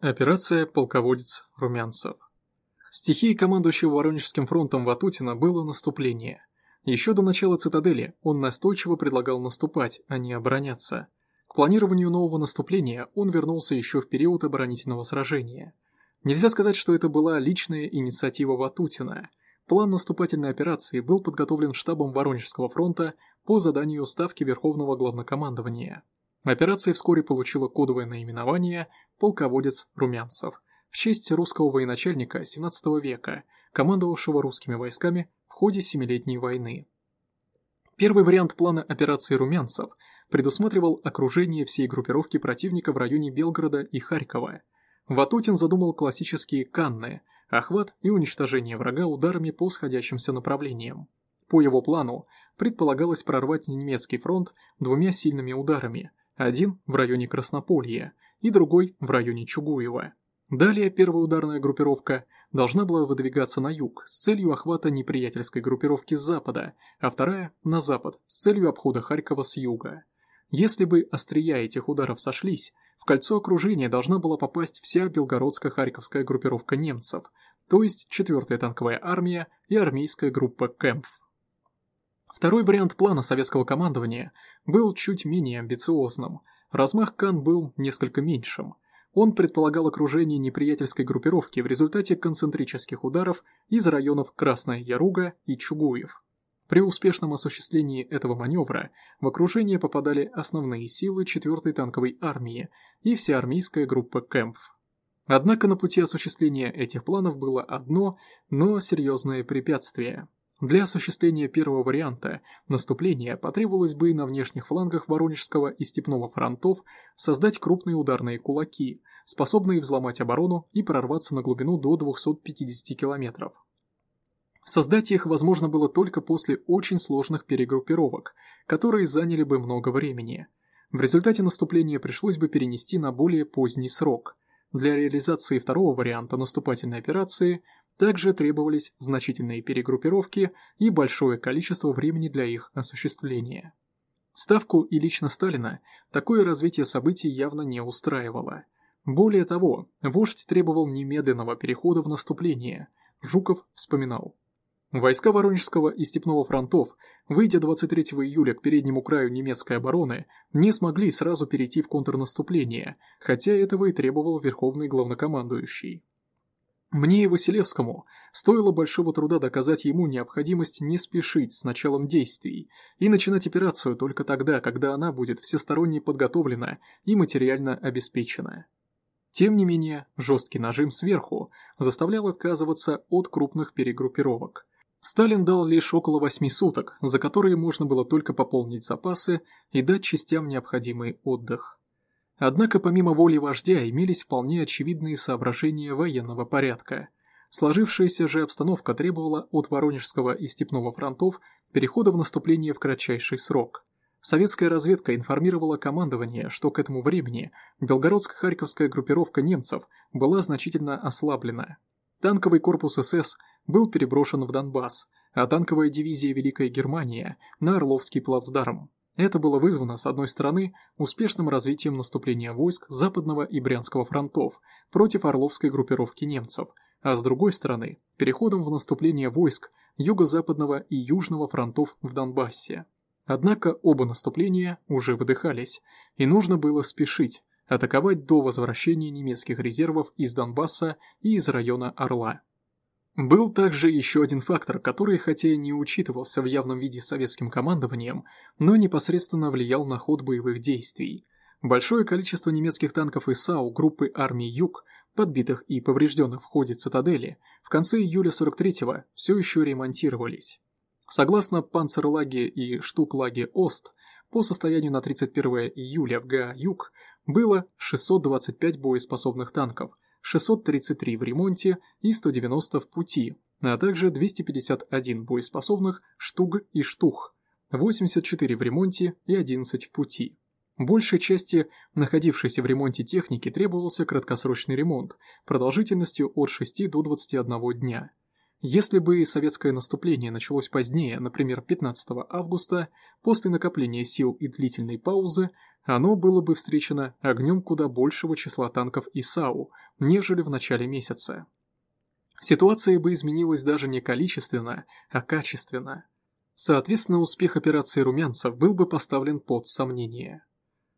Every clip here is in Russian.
Операция «Полководец Румянцев». Стихией командующего Воронежским фронтом Ватутина было наступление. Еще до начала цитадели он настойчиво предлагал наступать, а не обороняться. К планированию нового наступления он вернулся еще в период оборонительного сражения. Нельзя сказать, что это была личная инициатива Ватутина. План наступательной операции был подготовлен штабом Воронежского фронта по заданию Ставки Верховного Главнокомандования. Операция вскоре получила кодовое наименование «Полководец Румянцев» в честь русского военачальника XVII века, командовавшего русскими войсками в ходе Семилетней войны. Первый вариант плана операции «Румянцев» предусматривал окружение всей группировки противника в районе Белгорода и Харькова. Ватутин задумал классические «канны» – охват и уничтожение врага ударами по сходящимся направлениям. По его плану предполагалось прорвать немецкий фронт двумя сильными ударами, один в районе Краснополья и другой в районе Чугуева. Далее первая ударная группировка должна была выдвигаться на юг с целью охвата неприятельской группировки с запада, а вторая – на запад с целью обхода Харькова с юга. Если бы острия этих ударов сошлись, в кольцо окружения должна была попасть вся белгородско-харьковская группировка немцев, то есть 4-я танковая армия и армейская группа Кэмпф. Второй вариант плана советского командования был чуть менее амбициозным. Размах Кан был несколько меньшим. Он предполагал окружение неприятельской группировки в результате концентрических ударов из районов Красная Яруга и Чугуев. При успешном осуществлении этого маневра в окружение попадали основные силы 4-й танковой армии и всеармейская группа Кэмпф. Однако на пути осуществления этих планов было одно, но серьезное препятствие – для осуществления первого варианта наступления потребовалось бы на внешних флангах Воронежского и Степного фронтов создать крупные ударные кулаки, способные взломать оборону и прорваться на глубину до 250 километров. Создать их возможно было только после очень сложных перегруппировок, которые заняли бы много времени. В результате наступления пришлось бы перенести на более поздний срок. Для реализации второго варианта наступательной операции также требовались значительные перегруппировки и большое количество времени для их осуществления. Ставку и лично Сталина такое развитие событий явно не устраивало. Более того, вождь требовал немедленного перехода в наступление. Жуков вспоминал. Войска Воронежского и Степного фронтов, выйдя 23 июля к переднему краю немецкой обороны, не смогли сразу перейти в контрнаступление, хотя этого и требовал Верховный Главнокомандующий. Мне и Василевскому стоило большого труда доказать ему необходимость не спешить с началом действий и начинать операцию только тогда, когда она будет всесторонне подготовлена и материально обеспечена. Тем не менее, жесткий нажим сверху заставлял отказываться от крупных перегруппировок. Сталин дал лишь около восьми суток, за которые можно было только пополнить запасы и дать частям необходимый отдых. Однако помимо воли вождя имелись вполне очевидные соображения военного порядка. Сложившаяся же обстановка требовала от Воронежского и Степного фронтов перехода в наступление в кратчайший срок. Советская разведка информировала командование, что к этому времени белгородско-харьковская группировка немцев была значительно ослаблена. Танковый корпус СС был переброшен в Донбасс, а танковая дивизия Великая Германия – на Орловский плацдарм. Это было вызвано, с одной стороны, успешным развитием наступления войск Западного и Брянского фронтов против Орловской группировки немцев, а с другой стороны, переходом в наступление войск Юго-Западного и Южного фронтов в Донбассе. Однако оба наступления уже выдыхались, и нужно было спешить, атаковать до возвращения немецких резервов из Донбасса и из района Орла. Был также еще один фактор, который хотя и не учитывался в явном виде советским командованием, но непосредственно влиял на ход боевых действий. Большое количество немецких танков ИСАУ группы армии Юг, подбитых и поврежденных в ходе цитадели, в конце июля 43-го все еще ремонтировались. Согласно Панцерлаге и Штуклаге Ост, по состоянию на 31 июля в ГА Юг было 625 боеспособных танков – 633 в ремонте и 190 в пути, а также 251 боеспособных штуг и штух, 84 в ремонте и 11 в пути. Большей части находившейся в ремонте техники требовался краткосрочный ремонт продолжительностью от 6 до 21 дня. Если бы советское наступление началось позднее, например, 15 августа, после накопления сил и длительной паузы, оно было бы встречено огнем куда большего числа танков ИСАУ, нежели в начале месяца. Ситуация бы изменилась даже не количественно, а качественно. Соответственно, успех операции румянцев был бы поставлен под сомнение.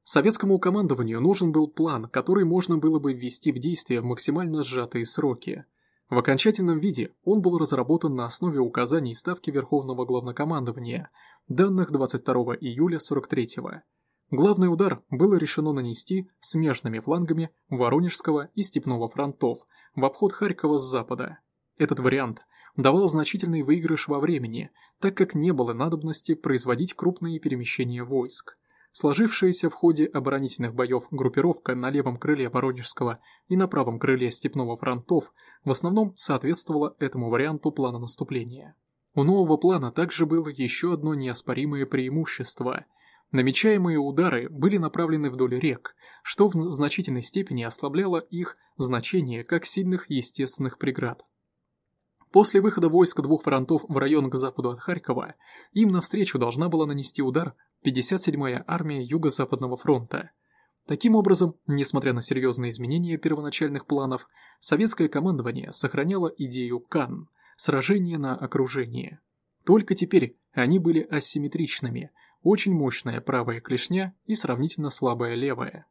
Советскому командованию нужен был план, который можно было бы ввести в действие в максимально сжатые сроки. В окончательном виде он был разработан на основе указаний Ставки Верховного Главнокомандования, данных 22 июля 43-го. Главный удар было решено нанести смежными флангами Воронежского и Степного фронтов в обход Харькова с запада. Этот вариант давал значительный выигрыш во времени, так как не было надобности производить крупные перемещения войск. Сложившаяся в ходе оборонительных боев группировка на левом крыле Воронежского и на правом крыле Степного фронтов в основном соответствовала этому варианту плана наступления. У нового плана также было еще одно неоспоримое преимущество. Намечаемые удары были направлены вдоль рек, что в значительной степени ослабляло их значение как сильных естественных преград. После выхода войск двух фронтов в район к западу от Харькова, им навстречу должна была нанести удар 57-я армия Юго-Западного фронта. Таким образом, несмотря на серьезные изменения первоначальных планов, советское командование сохраняло идею КАН – сражение на окружение. Только теперь они были асимметричными, очень мощная правая клешня и сравнительно слабая левая.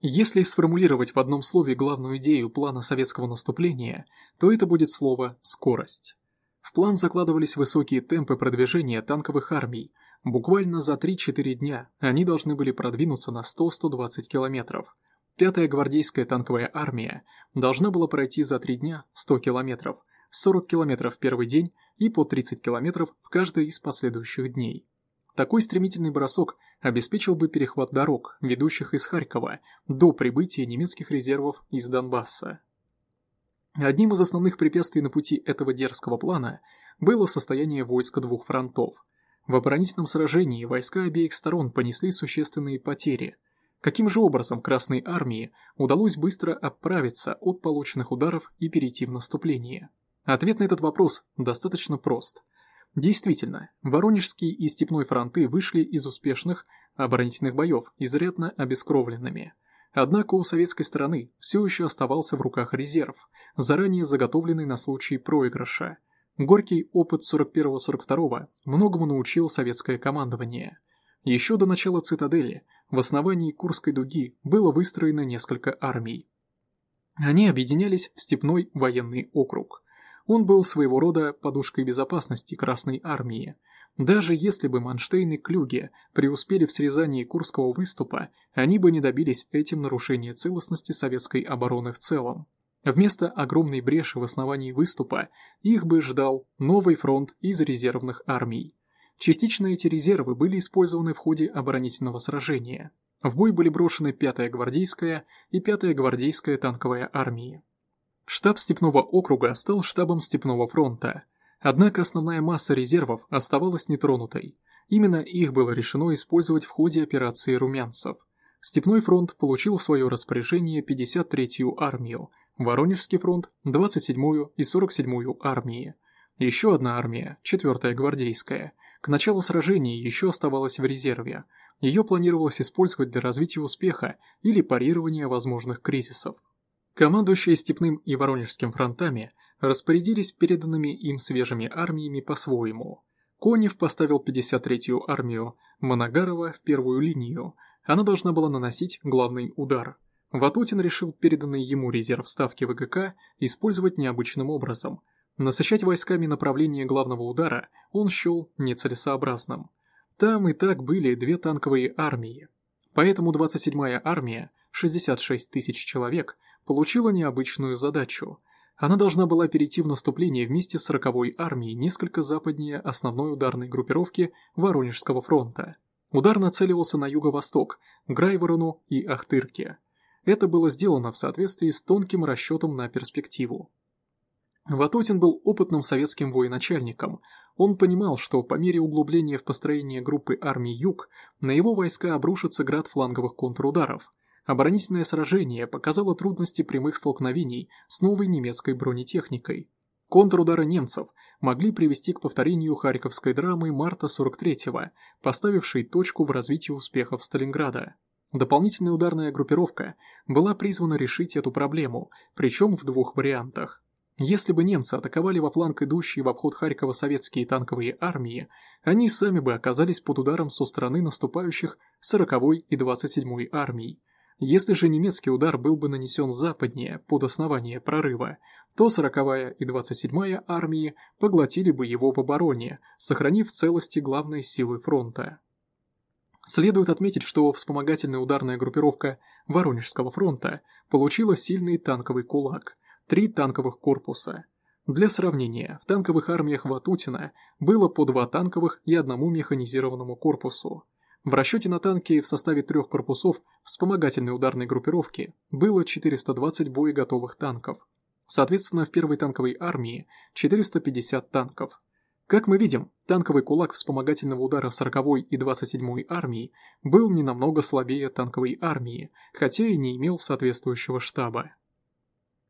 Если сформулировать в одном слове главную идею плана советского наступления, то это будет слово «скорость». В план закладывались высокие темпы продвижения танковых армий. Буквально за 3-4 дня они должны были продвинуться на 100-120 километров. Пятая гвардейская танковая армия должна была пройти за 3 дня 100 километров, 40 километров в первый день и по 30 километров в каждый из последующих дней. Такой стремительный бросок обеспечил бы перехват дорог, ведущих из Харькова, до прибытия немецких резервов из Донбасса. Одним из основных препятствий на пути этого дерзкого плана было состояние войск двух фронтов. В оборонительном сражении войска обеих сторон понесли существенные потери. Каким же образом Красной Армии удалось быстро оправиться от полученных ударов и перейти в наступление? Ответ на этот вопрос достаточно прост – Действительно, Воронежский и Степной фронты вышли из успешных оборонительных боев изрядно обескровленными. Однако у советской стороны все еще оставался в руках резерв, заранее заготовленный на случай проигрыша. Горький опыт 41-42 многому научил советское командование. Еще до начала цитадели в основании Курской дуги было выстроено несколько армий. Они объединялись в Степной военный округ – он был своего рода подушкой безопасности Красной Армии. Даже если бы Манштейн и Клюге преуспели в срезании Курского выступа, они бы не добились этим нарушения целостности советской обороны в целом. Вместо огромной бреши в основании выступа их бы ждал новый фронт из резервных армий. Частично эти резервы были использованы в ходе оборонительного сражения. В бой были брошены 5-я гвардейская и 5-я гвардейская танковая армии. Штаб Степного округа стал штабом Степного фронта. Однако основная масса резервов оставалась нетронутой. Именно их было решено использовать в ходе операции «Румянцев». Степной фронт получил в свое распоряжение 53-ю армию, Воронежский фронт – 27-ю и 47-ю армии. Еще одна армия, 4-я гвардейская, к началу сражения еще оставалась в резерве. Ее планировалось использовать для развития успеха или парирования возможных кризисов. Командующие Степным и Воронежским фронтами распорядились переданными им свежими армиями по-своему. Конев поставил 53-ю армию Моногарова в первую линию, она должна была наносить главный удар. Ватутин решил переданный ему резерв ставки ВГК использовать необычным образом. Насыщать войсками направление главного удара он счел нецелесообразным. Там и так были две танковые армии. Поэтому 27-я армия, 66 тысяч человек – получила необычную задачу. Она должна была перейти в наступление вместе с 40-й армией несколько западнее основной ударной группировки Воронежского фронта. Удар нацеливался на юго-восток, Грайворону и Ахтырке. Это было сделано в соответствии с тонким расчетом на перспективу. Ватутин был опытным советским военачальником. Он понимал, что по мере углубления в построение группы армий Юг на его войска обрушится град фланговых контрударов – Оборонительное сражение показало трудности прямых столкновений с новой немецкой бронетехникой. Контрудары немцев могли привести к повторению Харьковской драмы марта 43-го, поставившей точку в развитии успехов Сталинграда. Дополнительная ударная группировка была призвана решить эту проблему, причем в двух вариантах. Если бы немцы атаковали во фланг идущие в обход Харькова советские танковые армии, они сами бы оказались под ударом со стороны наступающих 40-й и 27-й армий. Если же немецкий удар был бы нанесен западнее, под основание прорыва, то 40-я и 27-я армии поглотили бы его в обороне, сохранив целости главные силы фронта. Следует отметить, что вспомогательная ударная группировка Воронежского фронта получила сильный танковый кулак, три танковых корпуса. Для сравнения, в танковых армиях Ватутина было по два танковых и одному механизированному корпусу. В расчете на танки в составе трех корпусов вспомогательной ударной группировки было 420 боеготовых танков. Соответственно, в первой танковой армии 450 танков, как мы видим, танковый кулак вспомогательного удара 40-й и 27-й армии был не намного слабее танковой армии, хотя и не имел соответствующего штаба.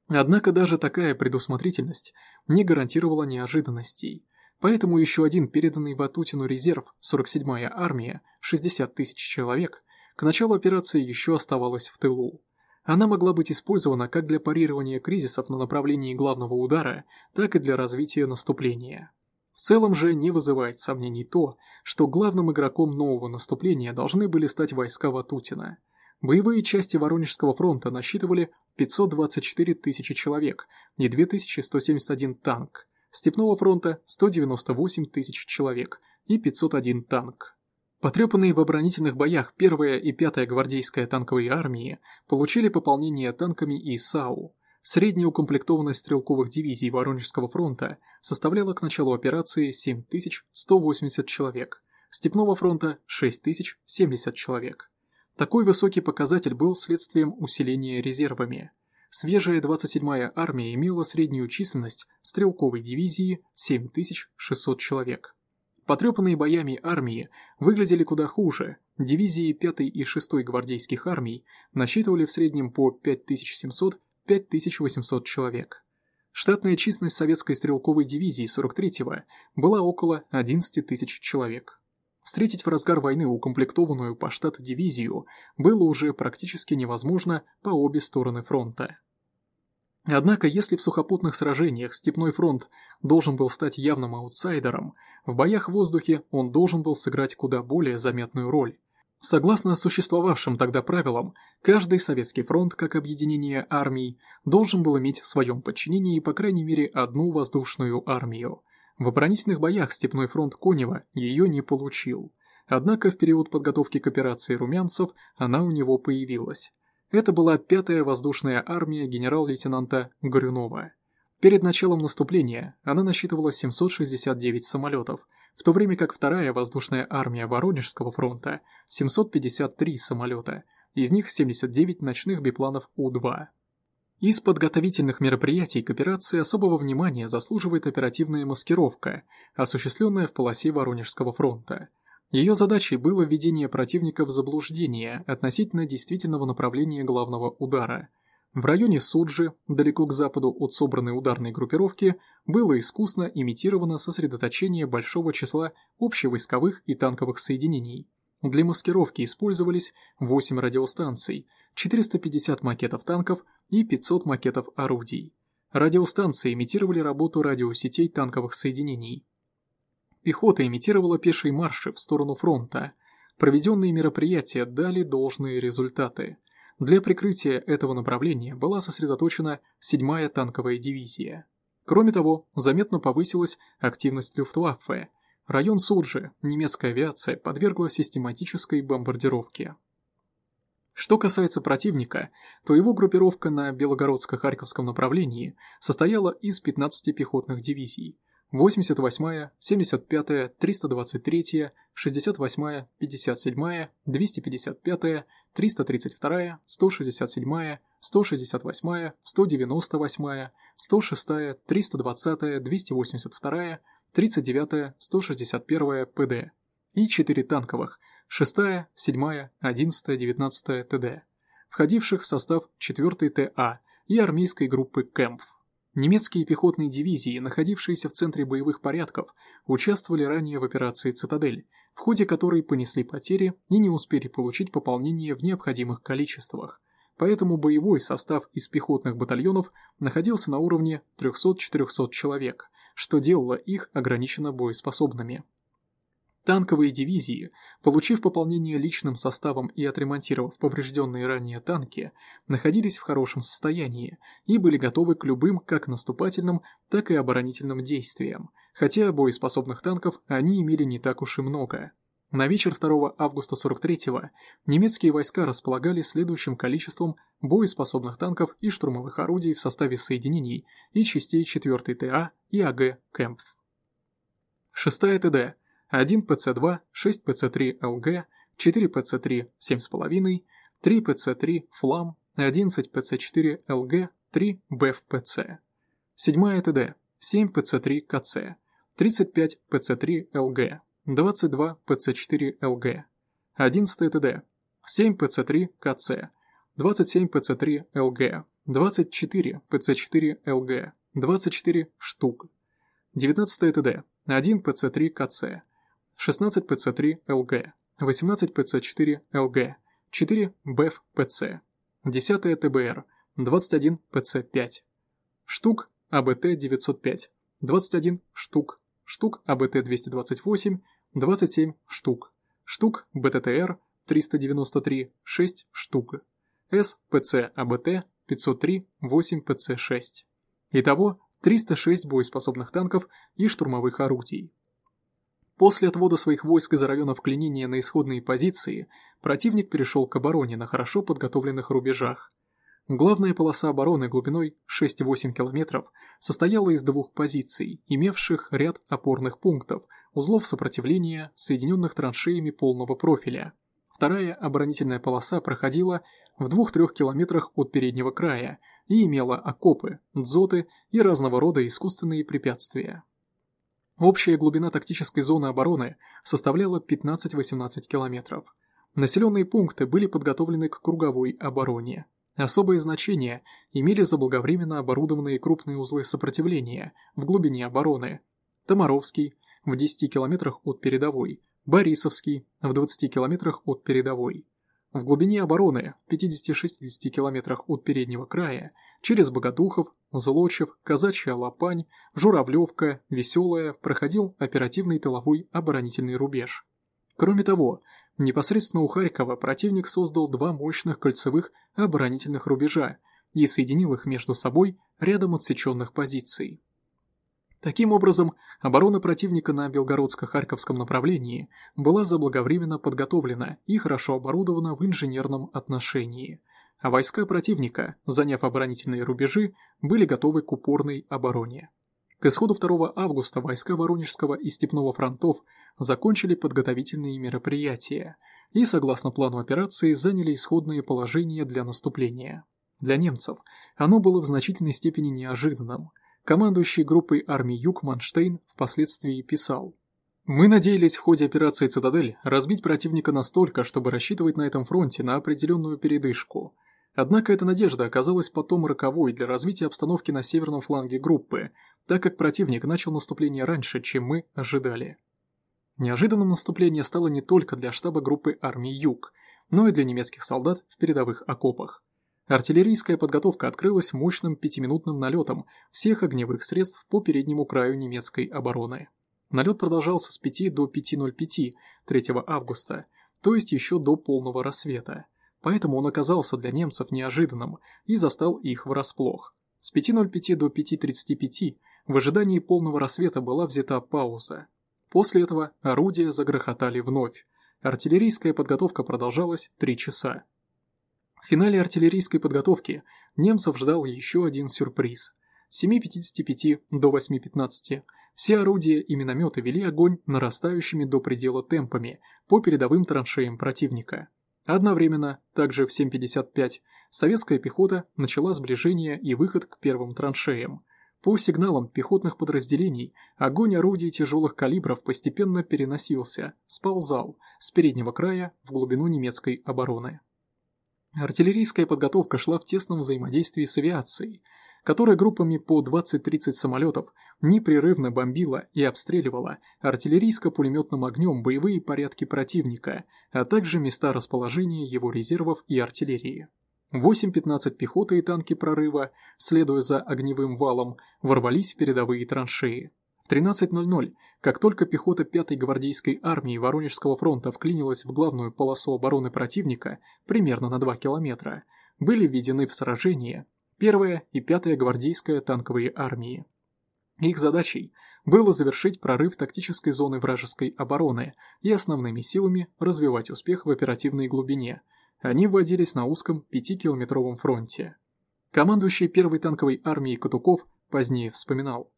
Однако даже такая предусмотрительность не гарантировала неожиданностей, поэтому еще один переданный Ватутину резерв 47-я армия, 60 тысяч человек, к началу операции еще оставалась в тылу. Она могла быть использована как для парирования кризисов на направлении главного удара, так и для развития наступления. В целом же не вызывает сомнений то, что главным игроком нового наступления должны были стать войска Ватутина. Боевые части Воронежского фронта насчитывали 524 тысячи человек и 2171 танк, Степного фронта 198 тысяч человек и 501 танк. Потрепанные в оборонительных боях 1 и 5 гвардейская танковые армии получили пополнение танками и САУ, Средняя укомплектованность стрелковых дивизий Воронежского фронта составляла к началу операции 7180 человек, Степного фронта – 6070 человек. Такой высокий показатель был следствием усиления резервами. Свежая 27-я армия имела среднюю численность стрелковой дивизии 7600 человек. Потрепанные боями армии выглядели куда хуже. Дивизии 5 и 6 гвардейских армий насчитывали в среднем по 5700 5800 человек. Штатная численность советской стрелковой дивизии 43-го была около 11 тысяч человек. Встретить в разгар войны укомплектованную по штату дивизию было уже практически невозможно по обе стороны фронта. Однако, если в сухопутных сражениях Степной фронт должен был стать явным аутсайдером, в боях в воздухе он должен был сыграть куда более заметную роль, Согласно существовавшим тогда правилам, каждый советский фронт, как объединение армий, должен был иметь в своем подчинении по крайней мере одну воздушную армию. В оборонительных боях Степной фронт Конева ее не получил. Однако в период подготовки к операции румянцев она у него появилась. Это была пятая воздушная армия генерал-лейтенанта Горюнова. Перед началом наступления она насчитывала 769 самолетов – в то время как вторая воздушная армия Воронежского фронта – 753 самолета, из них 79 ночных бипланов У-2. Из подготовительных мероприятий к операции особого внимания заслуживает оперативная маскировка, осуществленная в полосе Воронежского фронта. Ее задачей было введение противника в заблуждение относительно действительного направления главного удара – в районе Суджи, далеко к западу от собранной ударной группировки, было искусно имитировано сосредоточение большого числа общевойсковых и танковых соединений. Для маскировки использовались 8 радиостанций, 450 макетов танков и 500 макетов орудий. Радиостанции имитировали работу радиосетей танковых соединений. Пехота имитировала пешие марши в сторону фронта. Проведенные мероприятия дали должные результаты – для прикрытия этого направления была сосредоточена 7-я танковая дивизия. Кроме того, заметно повысилась активность Люфтваффе. Район Суджи немецкая авиация подвергла систематической бомбардировке. Что касается противника, то его группировка на Белогородско-Харьковском направлении состояла из 15 пехотных дивизий, 88-я, 75-я, 323-я, 68-я, 57-я, 255-я, 332-я, 167-я, 168-я, 198-я, 106-я, 320-я, 282-я, 39-я, 161-я ПД и 4 танковых 6-я, 7-я, 11-я, 19-я ТД, входивших в состав 4-й ТА и армейской группы Кэмпф. Немецкие пехотные дивизии, находившиеся в центре боевых порядков, участвовали ранее в операции «Цитадель», в ходе которой понесли потери и не успели получить пополнение в необходимых количествах. Поэтому боевой состав из пехотных батальонов находился на уровне 300-400 человек, что делало их ограниченно боеспособными. Танковые дивизии, получив пополнение личным составом и отремонтировав поврежденные ранее танки, находились в хорошем состоянии и были готовы к любым как наступательным, так и оборонительным действиям, хотя боеспособных танков они имели не так уж и много. На вечер 2 августа 43-го немецкие войска располагали следующим количеством боеспособных танков и штурмовых орудий в составе соединений и частей 4 ТА и АГ «Кэмпф». 6 ТД 1 ПЦ-2, 6 ПЦ-3 ЛГ, 4 ПЦ-3 7,5, 3 ПЦ-3 ФЛАМ, 11 ПЦ-4 ЛГ, 3 БФПЦ. 7 ТД, 7 ПЦ-3 КЦ, 35 ПЦ-3 ЛГ, 22 ПЦ-4 ЛГ, 11 ТД, 7 ПЦ-3 КЦ, 27 ПЦ-3 ЛГ, 24 ПЦ-4 ЛГ, 24 штук, 19 ТД, 1 ПЦ-3 КЦ, 16 ПЦ-3 ЛГ, 18 ПЦ-4 ЛГ, 4 БЭФ ПЦ, 10 ТБР, 21 ПЦ-5. Штук АБТ-905, 21 штук, штук АБТ-228, 27 штук, штук БТТР 393, 6 штук, С ПЦ АБТ 503, 8 ПЦ-6. Итого 306 боеспособных танков и штурмовых орудий. После отвода своих войск из районов клинения на исходные позиции, противник перешел к обороне на хорошо подготовленных рубежах. Главная полоса обороны глубиной 6-8 км состояла из двух позиций, имевших ряд опорных пунктов, узлов сопротивления, соединенных траншеями полного профиля. Вторая оборонительная полоса проходила в 2-3 километрах от переднего края и имела окопы, дзоты и разного рода искусственные препятствия. Общая глубина тактической зоны обороны составляла 15-18 километров. Населенные пункты были подготовлены к круговой обороне. Особое значение имели заблаговременно оборудованные крупные узлы сопротивления в глубине обороны. Томаровский в 10 километрах от передовой, Борисовский в 20 километрах от передовой. В глубине обороны, 50-60 километрах от переднего края, через Богодухов, Злочев, Казачья Лопань, Журавлевка, Веселая проходил оперативный тыловой оборонительный рубеж. Кроме того, непосредственно у Харькова противник создал два мощных кольцевых оборонительных рубежа и соединил их между собой рядом отсеченных позиций. Таким образом, оборона противника на Белгородско-Харьковском направлении была заблаговременно подготовлена и хорошо оборудована в инженерном отношении, а войска противника, заняв оборонительные рубежи, были готовы к упорной обороне. К исходу 2 августа войска Воронежского и Степного фронтов закончили подготовительные мероприятия и, согласно плану операции, заняли исходные положения для наступления. Для немцев оно было в значительной степени неожиданным – Командующий группой армии Юг Манштейн впоследствии писал «Мы надеялись в ходе операции «Цитадель» разбить противника настолько, чтобы рассчитывать на этом фронте на определенную передышку. Однако эта надежда оказалась потом роковой для развития обстановки на северном фланге группы, так как противник начал наступление раньше, чем мы ожидали. Неожиданным наступление стало не только для штаба группы армии Юг, но и для немецких солдат в передовых окопах. Артиллерийская подготовка открылась мощным пятиминутным налетом всех огневых средств по переднему краю немецкой обороны. Налет продолжался с 5 до 5.05 3 августа, то есть еще до полного рассвета, поэтому он оказался для немцев неожиданным и застал их врасплох. С 5.05 до 5.35 в ожидании полного рассвета была взята пауза. После этого орудия загрохотали вновь. Артиллерийская подготовка продолжалась 3 часа. В финале артиллерийской подготовки немцев ждал еще один сюрприз. С 7.55 до 8.15 все орудия и минометы вели огонь нарастающими до предела темпами по передовым траншеям противника. Одновременно, также в 7.55, советская пехота начала сближение и выход к первым траншеям. По сигналам пехотных подразделений, огонь орудий тяжелых калибров постепенно переносился, сползал с переднего края в глубину немецкой обороны. Артиллерийская подготовка шла в тесном взаимодействии с авиацией. которая группами по 20-30 самолетов непрерывно бомбила и обстреливала артиллерийско-пулеметным огнем боевые порядки противника, а также места расположения его резервов и артиллерии. 8-15 пехоты и танки прорыва, следуя за огневым валом, ворвались в передовые траншеи. В 13.00, как только пехота 5-й гвардейской армии Воронежского фронта вклинилась в главную полосу обороны противника примерно на 2 километра, были введены в сражение 1-я и 5-я гвардейская танковые армии. Их задачей было завершить прорыв тактической зоны вражеской обороны и основными силами развивать успех в оперативной глубине. Они вводились на узком 5-километровом фронте. Командующий первой танковой армией Катуков позднее вспоминал.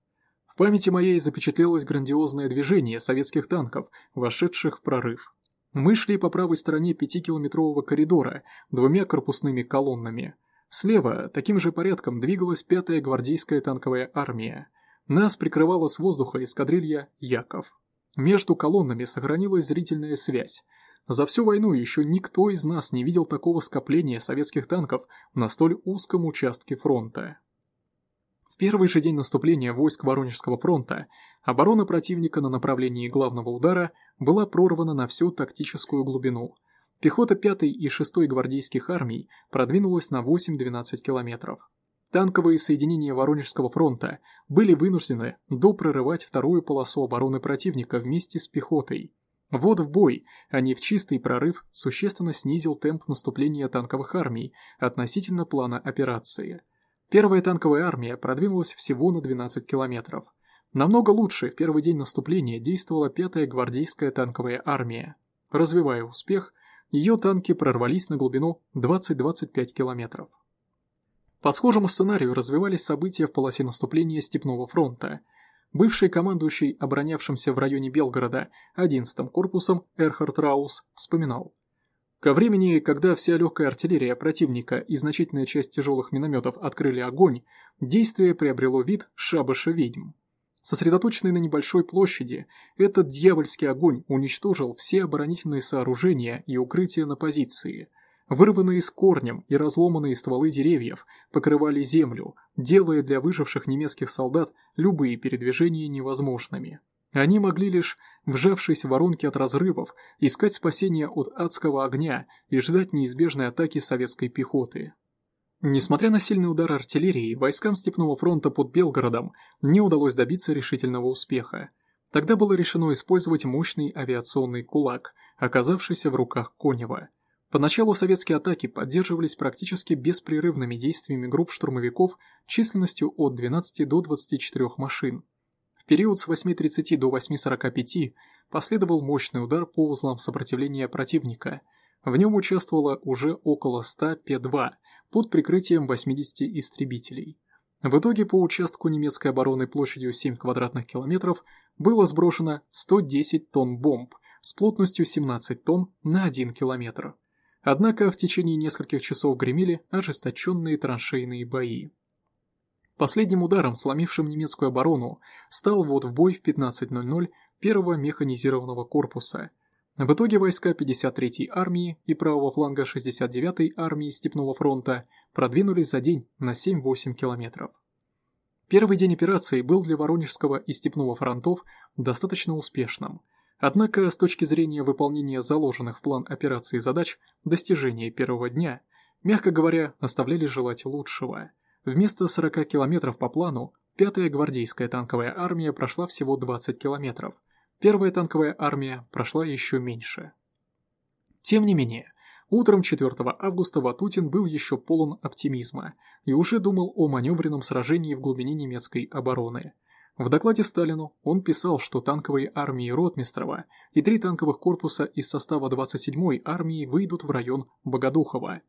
В памяти моей запечатлелось грандиозное движение советских танков, вошедших в прорыв. Мы шли по правой стороне 5-километрового коридора двумя корпусными колоннами. Слева таким же порядком двигалась 5-я гвардейская танковая армия – нас прикрывала с воздуха эскадрилья «Яков». Между колоннами сохранилась зрительная связь. За всю войну еще никто из нас не видел такого скопления советских танков на столь узком участке фронта. В первый же день наступления войск Воронежского фронта оборона противника на направлении главного удара была прорвана на всю тактическую глубину. Пехота 5 и 6 гвардейских армий продвинулась на 8-12 километров. Танковые соединения Воронежского фронта были вынуждены допрорывать вторую полосу обороны противника вместе с пехотой. Вот в бой, а не в чистый прорыв, существенно снизил темп наступления танковых армий относительно плана операции. Первая танковая армия продвинулась всего на 12 километров. Намного лучше в первый день наступления действовала 5-я гвардейская танковая армия. Развивая успех, ее танки прорвались на глубину 20-25 километров. По схожему сценарию развивались события в полосе наступления Степного фронта. Бывший командующий оборонявшимся в районе Белгорода 11-м корпусом Эрхард Раус вспоминал. Ко времени, когда вся легкая артиллерия противника и значительная часть тяжелых минометов открыли огонь, действие приобрело вид шабаша ведьм. Сосредоточенный на небольшой площади, этот дьявольский огонь уничтожил все оборонительные сооружения и укрытия на позиции – Вырванные с корнем и разломанные стволы деревьев покрывали землю, делая для выживших немецких солдат любые передвижения невозможными. Они могли лишь, вжавшись в воронки от разрывов, искать спасения от адского огня и ждать неизбежной атаки советской пехоты. Несмотря на сильный удар артиллерии, войскам Степного фронта под Белгородом не удалось добиться решительного успеха. Тогда было решено использовать мощный авиационный кулак, оказавшийся в руках Конева – Поначалу советские атаки поддерживались практически беспрерывными действиями групп штурмовиков численностью от 12 до 24 машин. В период с 8.30 до 8.45 последовал мощный удар по узлам сопротивления противника. В нем участвовало уже около 100 П-2 под прикрытием 80 истребителей. В итоге по участку немецкой обороны площадью 7 квадратных километров было сброшено 110 тонн бомб с плотностью 17 тонн на 1 километр. Однако в течение нескольких часов гремели ожесточенные траншейные бои. Последним ударом, сломившим немецкую оборону, стал вот в бой в 15.00 первого механизированного корпуса. В итоге войска 53-й армии и правого фланга 69-й армии Степного фронта продвинулись за день на 7-8 километров. Первый день операции был для Воронежского и Степного фронтов достаточно успешным – Однако, с точки зрения выполнения заложенных в план операции задач, достижения первого дня, мягко говоря, оставляли желать лучшего. Вместо 40 километров по плану, 5-я гвардейская танковая армия прошла всего 20 километров, первая танковая армия прошла еще меньше. Тем не менее, утром 4 августа Ватутин был еще полон оптимизма и уже думал о маневренном сражении в глубине немецкой обороны – в докладе Сталину он писал, что танковые армии Ротмистрова и три танковых корпуса из состава 27-й армии выйдут в район Богодухова,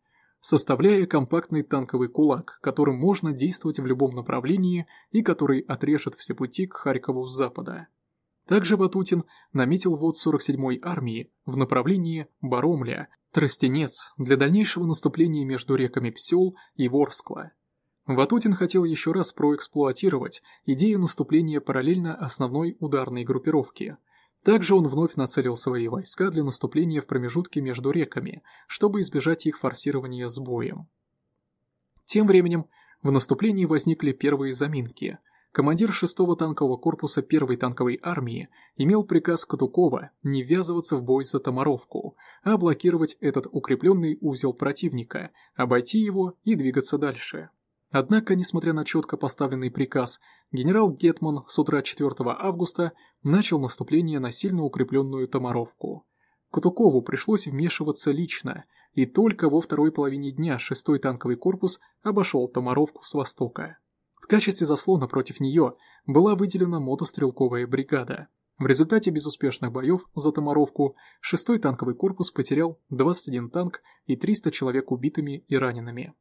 составляя компактный танковый кулак, которым можно действовать в любом направлении и который отрежет все пути к Харькову с запада. Также Ватутин наметил ввод 47-й армии в направлении Баромля, Тростенец для дальнейшего наступления между реками Псел и Ворскла. Ватутин хотел еще раз проэксплуатировать идею наступления параллельно основной ударной группировке. Также он вновь нацелил свои войска для наступления в промежутке между реками, чтобы избежать их форсирования с боем. Тем временем В наступлении возникли первые заминки. Командир 6-го танкового корпуса 1-й танковой армии имел приказ Катукова не ввязываться в бой за Томаровку, а блокировать этот укрепленный узел противника, обойти его и двигаться дальше. Однако, несмотря на четко поставленный приказ, генерал Гетман с утра 4 августа начал наступление на сильно укрепленную Томаровку. Кутукову пришлось вмешиваться лично, и только во второй половине дня 6-й танковый корпус обошел Томаровку с востока. В качестве заслона против нее была выделена мотострелковая бригада. В результате безуспешных боев за Томаровку 6-й танковый корпус потерял 21 танк и 300 человек убитыми и ранеными.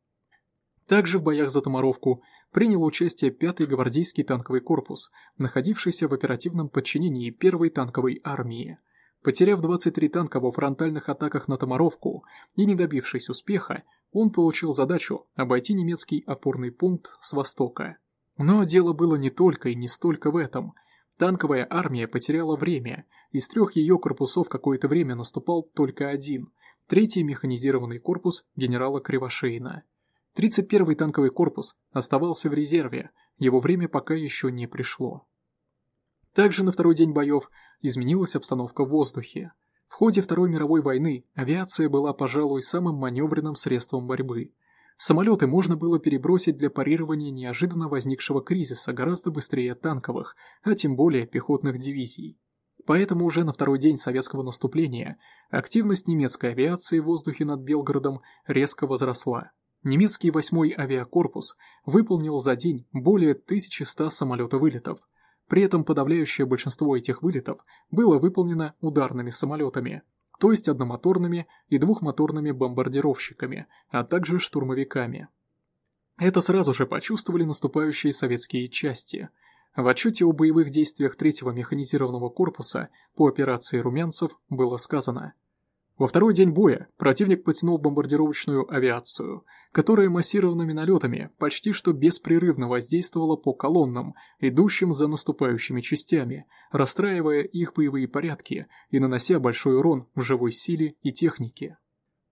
Также в боях за Томаровку принял участие 5-й гвардейский танковый корпус, находившийся в оперативном подчинении 1-й танковой армии. Потеряв 23 танка во фронтальных атаках на Томаровку и не добившись успеха, он получил задачу обойти немецкий опорный пункт с востока. Но дело было не только и не столько в этом. Танковая армия потеряла время, из трех ее корпусов какое-то время наступал только один – третий механизированный корпус генерала Кривошеина. 31-й танковый корпус оставался в резерве, его время пока еще не пришло. Также на второй день боев изменилась обстановка в воздухе. В ходе Второй мировой войны авиация была, пожалуй, самым маневренным средством борьбы. Самолеты можно было перебросить для парирования неожиданно возникшего кризиса гораздо быстрее танковых, а тем более пехотных дивизий. Поэтому уже на второй день советского наступления активность немецкой авиации в воздухе над Белгородом резко возросла. Немецкий 8-й авиакорпус выполнил за день более 1100 самолетовылетов, при этом подавляющее большинство этих вылетов было выполнено ударными самолетами, то есть одномоторными и двухмоторными бомбардировщиками, а также штурмовиками. Это сразу же почувствовали наступающие советские части. В отчете о боевых действиях третьего механизированного корпуса по операции «Румянцев» было сказано – во второй день боя противник потянул бомбардировочную авиацию, которая массированными налетами почти что беспрерывно воздействовала по колоннам, идущим за наступающими частями, расстраивая их боевые порядки и нанося большой урон в живой силе и технике.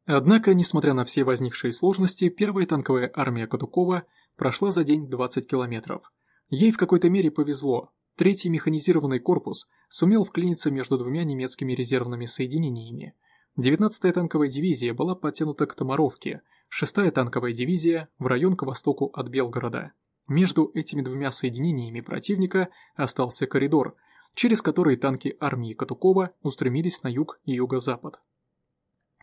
Однако, несмотря на все возникшие сложности, первая танковая армия Катукова прошла за день 20 километров. Ей в какой-то мере повезло. Третий механизированный корпус сумел вклиниться между двумя немецкими резервными соединениями – 19-я танковая дивизия была подтянута к Томаровке, 6-я танковая дивизия в район к востоку от Белгорода. Между этими двумя соединениями противника остался коридор, через который танки армии Катукова устремились на юг и юго-запад.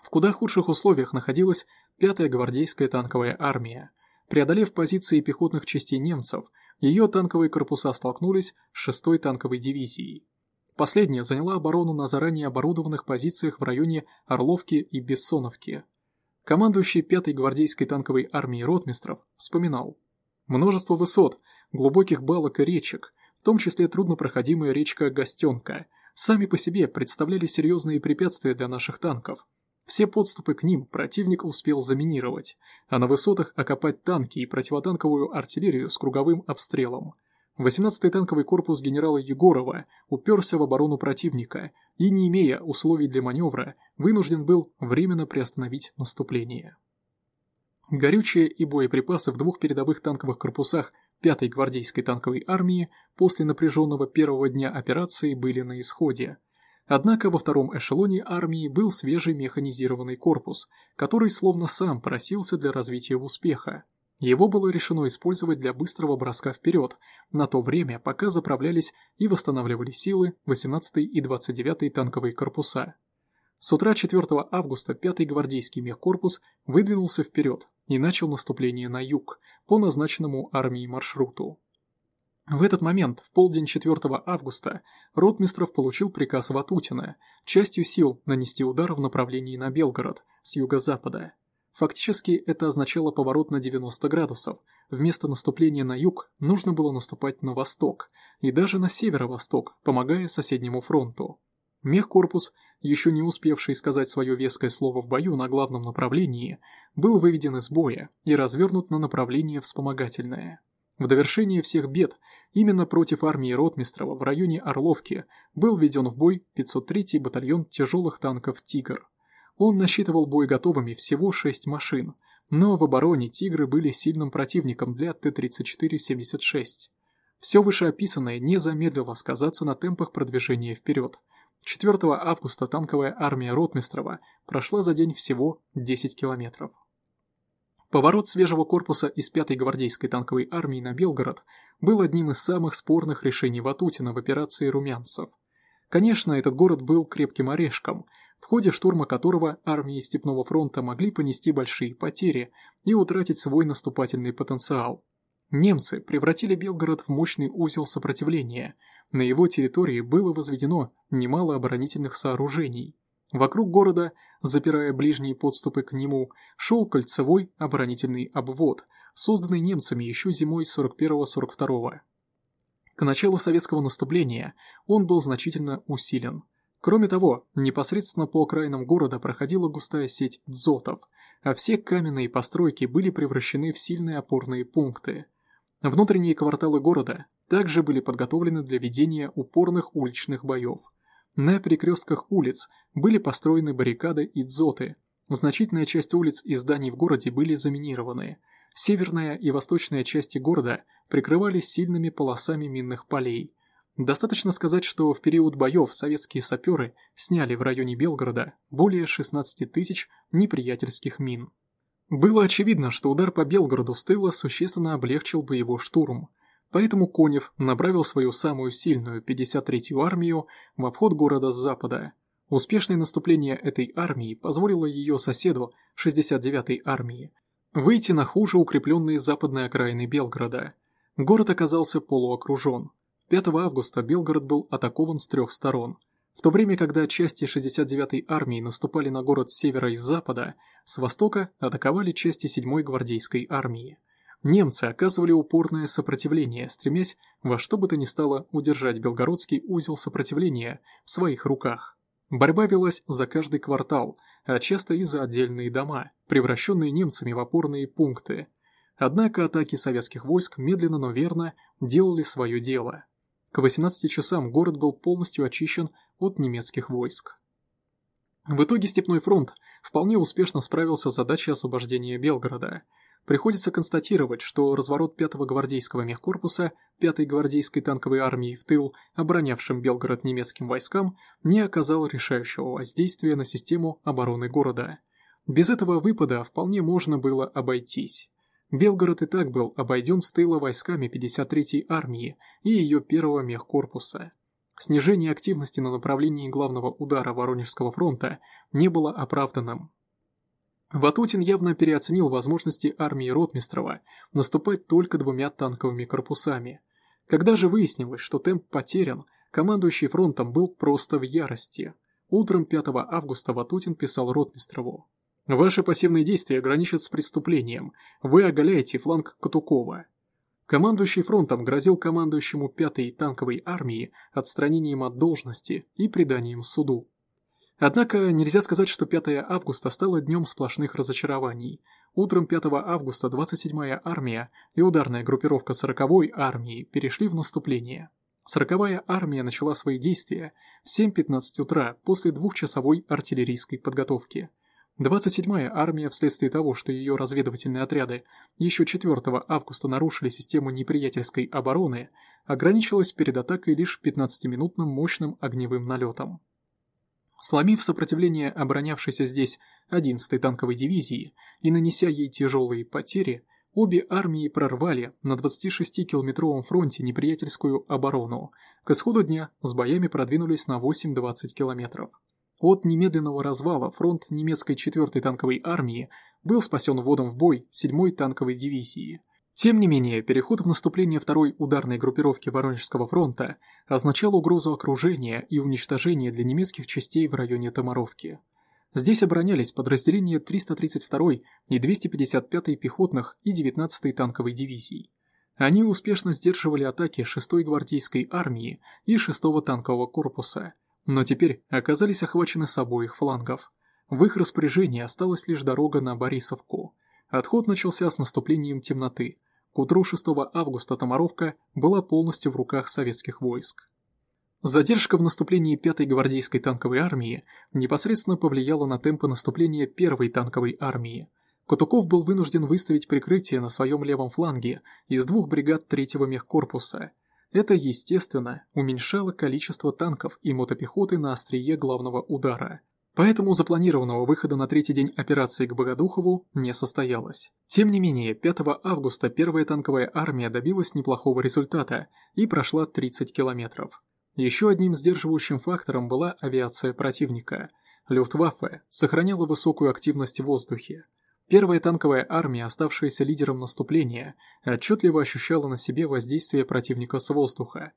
В куда худших условиях находилась 5-я гвардейская танковая армия. Преодолев позиции пехотных частей немцев, ее танковые корпуса столкнулись с 6-й танковой дивизией. Последняя заняла оборону на заранее оборудованных позициях в районе Орловки и Бессоновки. Командующий 5-й гвардейской танковой армией ротмистров вспоминал. Множество высот, глубоких балок и речек, в том числе труднопроходимая речка Гостенка, сами по себе представляли серьезные препятствия для наших танков. Все подступы к ним противник успел заминировать, а на высотах окопать танки и противотанковую артиллерию с круговым обстрелом – 18-й танковый корпус генерала Егорова уперся в оборону противника и, не имея условий для маневра, вынужден был временно приостановить наступление. Горючее и боеприпасы в двух передовых танковых корпусах 5-й гвардейской танковой армии после напряженного первого дня операции были на исходе. Однако во втором эшелоне армии был свежий механизированный корпус, который словно сам просился для развития успеха. Его было решено использовать для быстрого броска вперед, на то время, пока заправлялись и восстанавливали силы 18-й и 29-й танковые корпуса. С утра 4 августа 5-й гвардейский мехкорпус выдвинулся вперед и начал наступление на юг по назначенному армией маршруту. В этот момент, в полдень 4 августа, Ротмистров получил приказ Ватутина частью сил нанести удар в направлении на Белгород с юго-запада. Фактически это означало поворот на 90 градусов. Вместо наступления на юг нужно было наступать на восток и даже на северо-восток, помогая соседнему фронту. Мехкорпус, еще не успевший сказать свое веское слово в бою на главном направлении, был выведен из боя и развернут на направление вспомогательное. В довершение всех бед, именно против армии Ротмистрова в районе Орловки был введен в бой 503-й батальон тяжелых танков «Тигр». Он насчитывал боеготовыми всего шесть машин, Но в обороне «Тигры» были сильным противником для Т-34-76. Все вышеописанное не замедлило сказаться на темпах продвижения вперед. 4 августа танковая армия Ротмистрова прошла за день всего 10 километров. Поворот свежего корпуса из 5-й гвардейской танковой армии на Белгород был одним из самых спорных решений Ватутина в операции «Румянцев». Конечно, этот город был крепким орешком, в ходе штурма которого армии Степного фронта могли понести большие потери и утратить свой наступательный потенциал. Немцы превратили Белгород в мощный узел сопротивления. На его территории было возведено немало оборонительных сооружений. Вокруг города, запирая ближние подступы к нему, шел кольцевой оборонительный обвод, созданный немцами еще зимой 41-42. К началу советского наступления он был значительно усилен. Кроме того, непосредственно по окраинам города проходила густая сеть дзотов, а все каменные постройки были превращены в сильные опорные пункты. Внутренние кварталы города также были подготовлены для ведения упорных уличных боев – на перекрестках улиц были построены баррикады и дзоты. Значительная часть улиц и зданий в городе были заминированы. Северная и восточная части города прикрывались сильными полосами минных полей. Достаточно сказать, что в период боев советские саперы сняли в районе Белгорода более 16 тысяч неприятельских мин. Было очевидно, что удар по Белгороду с тыла существенно облегчил бы его штурм. Поэтому Конев направил свою самую сильную 53-ю армию в обход города с запада. Успешное наступление этой армии позволило ее соседу, 69-й армии, выйти на хуже укрепленные западные окраины Белгорода. Город оказался полуокружен. 5 августа Белгород был атакован с трех сторон. В то время, когда части 69-й армии наступали на город с севера и с запада, с востока атаковали части 7-й гвардейской армии немцы оказывали упорное сопротивление, стремясь во что бы то ни стало удержать белгородский узел сопротивления в своих руках. Борьба велась за каждый квартал, а часто и за отдельные дома, превращенные немцами в опорные пункты. Однако атаки советских войск медленно, но верно делали свое дело. К 18 часам город был полностью очищен от немецких войск. В итоге Степной фронт вполне успешно справился с задачей освобождения Белгорода – Приходится констатировать, что разворот 5-го гвардейского мехкорпуса 5-й гвардейской танковой армии в тыл, оборонявшим Белгород немецким войскам, не оказал решающего воздействия на систему обороны города. Без этого выпада вполне можно было обойтись. Белгород и так был обойден с тыла войсками 53-й армии и ее 1-го мехкорпуса. Снижение активности на направлении главного удара Воронежского фронта не было оправданным. Ватутин явно переоценил возможности армии Ротмистрова наступать только двумя танковыми корпусами. Когда же выяснилось, что темп потерян, командующий фронтом был просто в ярости. Утром 5 августа Ватутин писал Ротмистрову. «Ваши пассивные действия граничат с преступлением. Вы оголяете фланг Катукова». Командующий фронтом грозил командующему 5-й танковой армии отстранением от должности и преданием суду. Однако нельзя сказать, что 5 августа стало днем сплошных разочарований. Утром 5 августа 27-я армия и ударная группировка 40-й армии перешли в наступление. 40-я армия начала свои действия в 7.15 утра после двухчасовой артиллерийской подготовки. 27-я армия вследствие того, что ее разведывательные отряды еще 4 августа нарушили систему неприятельской обороны, ограничилась перед атакой лишь 15-минутным мощным огневым налетом. Сломив сопротивление оборонявшейся здесь 11-й танковой дивизии и нанеся ей тяжелые потери, обе армии прорвали на 26-километровом фронте неприятельскую оборону. К исходу дня с боями продвинулись на 8-20 километров. От немедленного развала фронт немецкой 4-й танковой армии был спасен вводом в бой 7-й танковой дивизии. Тем не менее, переход в наступление второй ударной группировки Воронежского фронта означал угрозу окружения и уничтожения для немецких частей в районе Томаровки. Здесь оборонялись подразделения 332-й и 255-й пехотных и 19-й танковой дивизий. Они успешно сдерживали атаки 6-й гвардейской армии и 6-го танкового корпуса, но теперь оказались охвачены с обоих флангов. В их распоряжении осталась лишь дорога на Борисовку. Отход начался с наступлением темноты – к утру 6 августа Томаровка была полностью в руках советских войск. Задержка в наступлении 5-й гвардейской танковой армии непосредственно повлияла на темпы наступления 1-й танковой армии. Кутуков был вынужден выставить прикрытие на своем левом фланге из двух бригад третьего мехкорпуса. Это, естественно, уменьшало количество танков и мотопехоты на острие главного удара. Поэтому запланированного выхода на третий день операции к Богодухову не состоялось. Тем не менее, 5 августа первая танковая армия добилась неплохого результата и прошла 30 километров. Еще одним сдерживающим фактором была авиация противника. Люфтваффе сохраняла высокую активность в воздухе. Первая танковая армия, оставшаяся лидером наступления, отчетливо ощущала на себе воздействие противника с воздуха.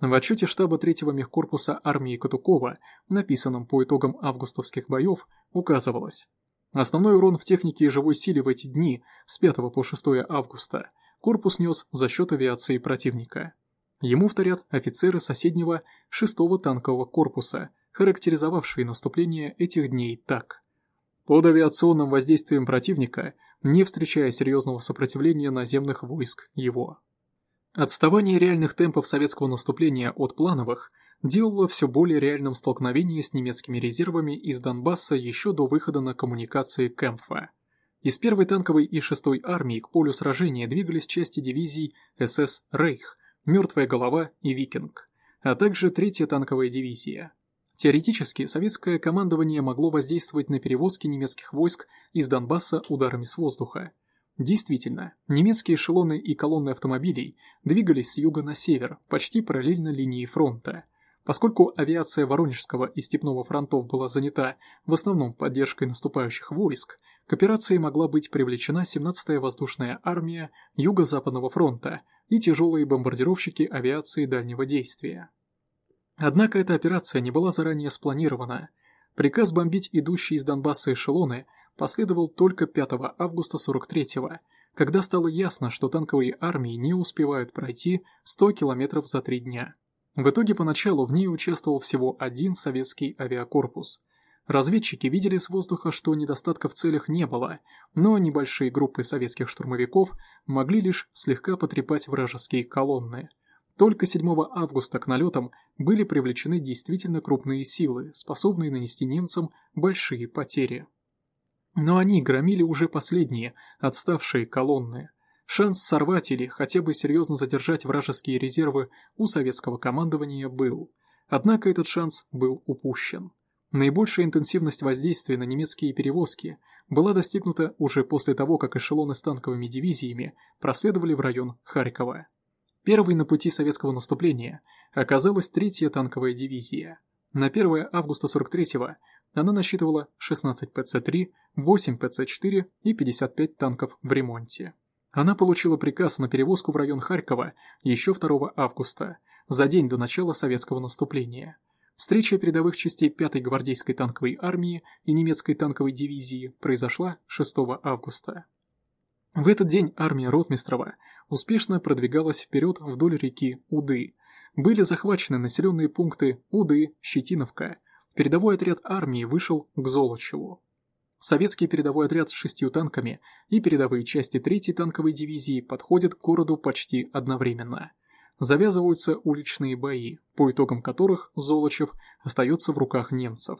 В отчете штаба 3-го мехкорпуса армии Катукова, написанном по итогам августовских боев, указывалось. Основной урон в технике и живой силе в эти дни, с 5 по 6 августа, корпус нес за счет авиации противника. Ему вторят офицеры соседнего 6-го танкового корпуса, характеризовавшие наступление этих дней так – под авиационным воздействием противника, не встречая серьезного сопротивления наземных войск его. Отставание реальных темпов советского наступления от плановых делало все более реальным столкновение с немецкими резервами из Донбасса еще до выхода на коммуникации Кэмпфа. Из первой танковой и шестой армии к полю сражения двигались части дивизий СС «Рейх», «Мертвая голова» и «Викинг», а также третья танковая дивизия. Теоретически, советское командование могло воздействовать на перевозки немецких войск из Донбасса ударами с воздуха. Действительно, немецкие эшелоны и колонны автомобилей двигались с юга на север, почти параллельно линии фронта. Поскольку авиация Воронежского и Степного фронтов была занята в основном поддержкой наступающих войск, к операции могла быть привлечена 17-я воздушная армия Юго-Западного фронта и тяжелые бомбардировщики авиации дальнего действия. Однако эта операция не была заранее спланирована. Приказ бомбить идущие из Донбасса эшелоны последовал только 5 августа 43-го, когда стало ясно, что танковые армии не успевают пройти 100 километров за три дня. В итоге поначалу в ней участвовал всего один советский авиакорпус. Разведчики видели с воздуха, что недостатков в целях не было, но небольшие группы советских штурмовиков могли лишь слегка потрепать вражеские колонны – только 7 августа к налетам были привлечены действительно крупные силы, способные нанести немцам большие потери. Но они громили уже последние, отставшие колонны. Шанс сорвать или хотя бы серьезно задержать вражеские резервы у советского командования был. Однако этот шанс был упущен. Наибольшая интенсивность воздействия на немецкие перевозки была достигнута уже после того, как эшелоны с танковыми дивизиями проследовали в район Харькова. Первой на пути советского наступления оказалась третья танковая дивизия. На 1 августа 43-го она насчитывала 16 ПЦ-3, 8 ПЦ-4 и 55 танков в ремонте. Она получила приказ на перевозку в район Харькова еще 2 августа, за день до начала советского наступления. Встреча передовых частей 5-й гвардейской танковой армии и немецкой танковой дивизии произошла 6 августа. В этот день армия Ротмистрова успешно продвигалась вперед вдоль реки Уды. Были захвачены населенные пункты Уды, Щетиновка. Передовой отряд армии вышел к Золочеву. Советский передовой отряд с шестью танками и передовые части третьей танковой дивизии подходят к городу почти одновременно. Завязываются уличные бои, по итогам которых Золочев остается в руках немцев.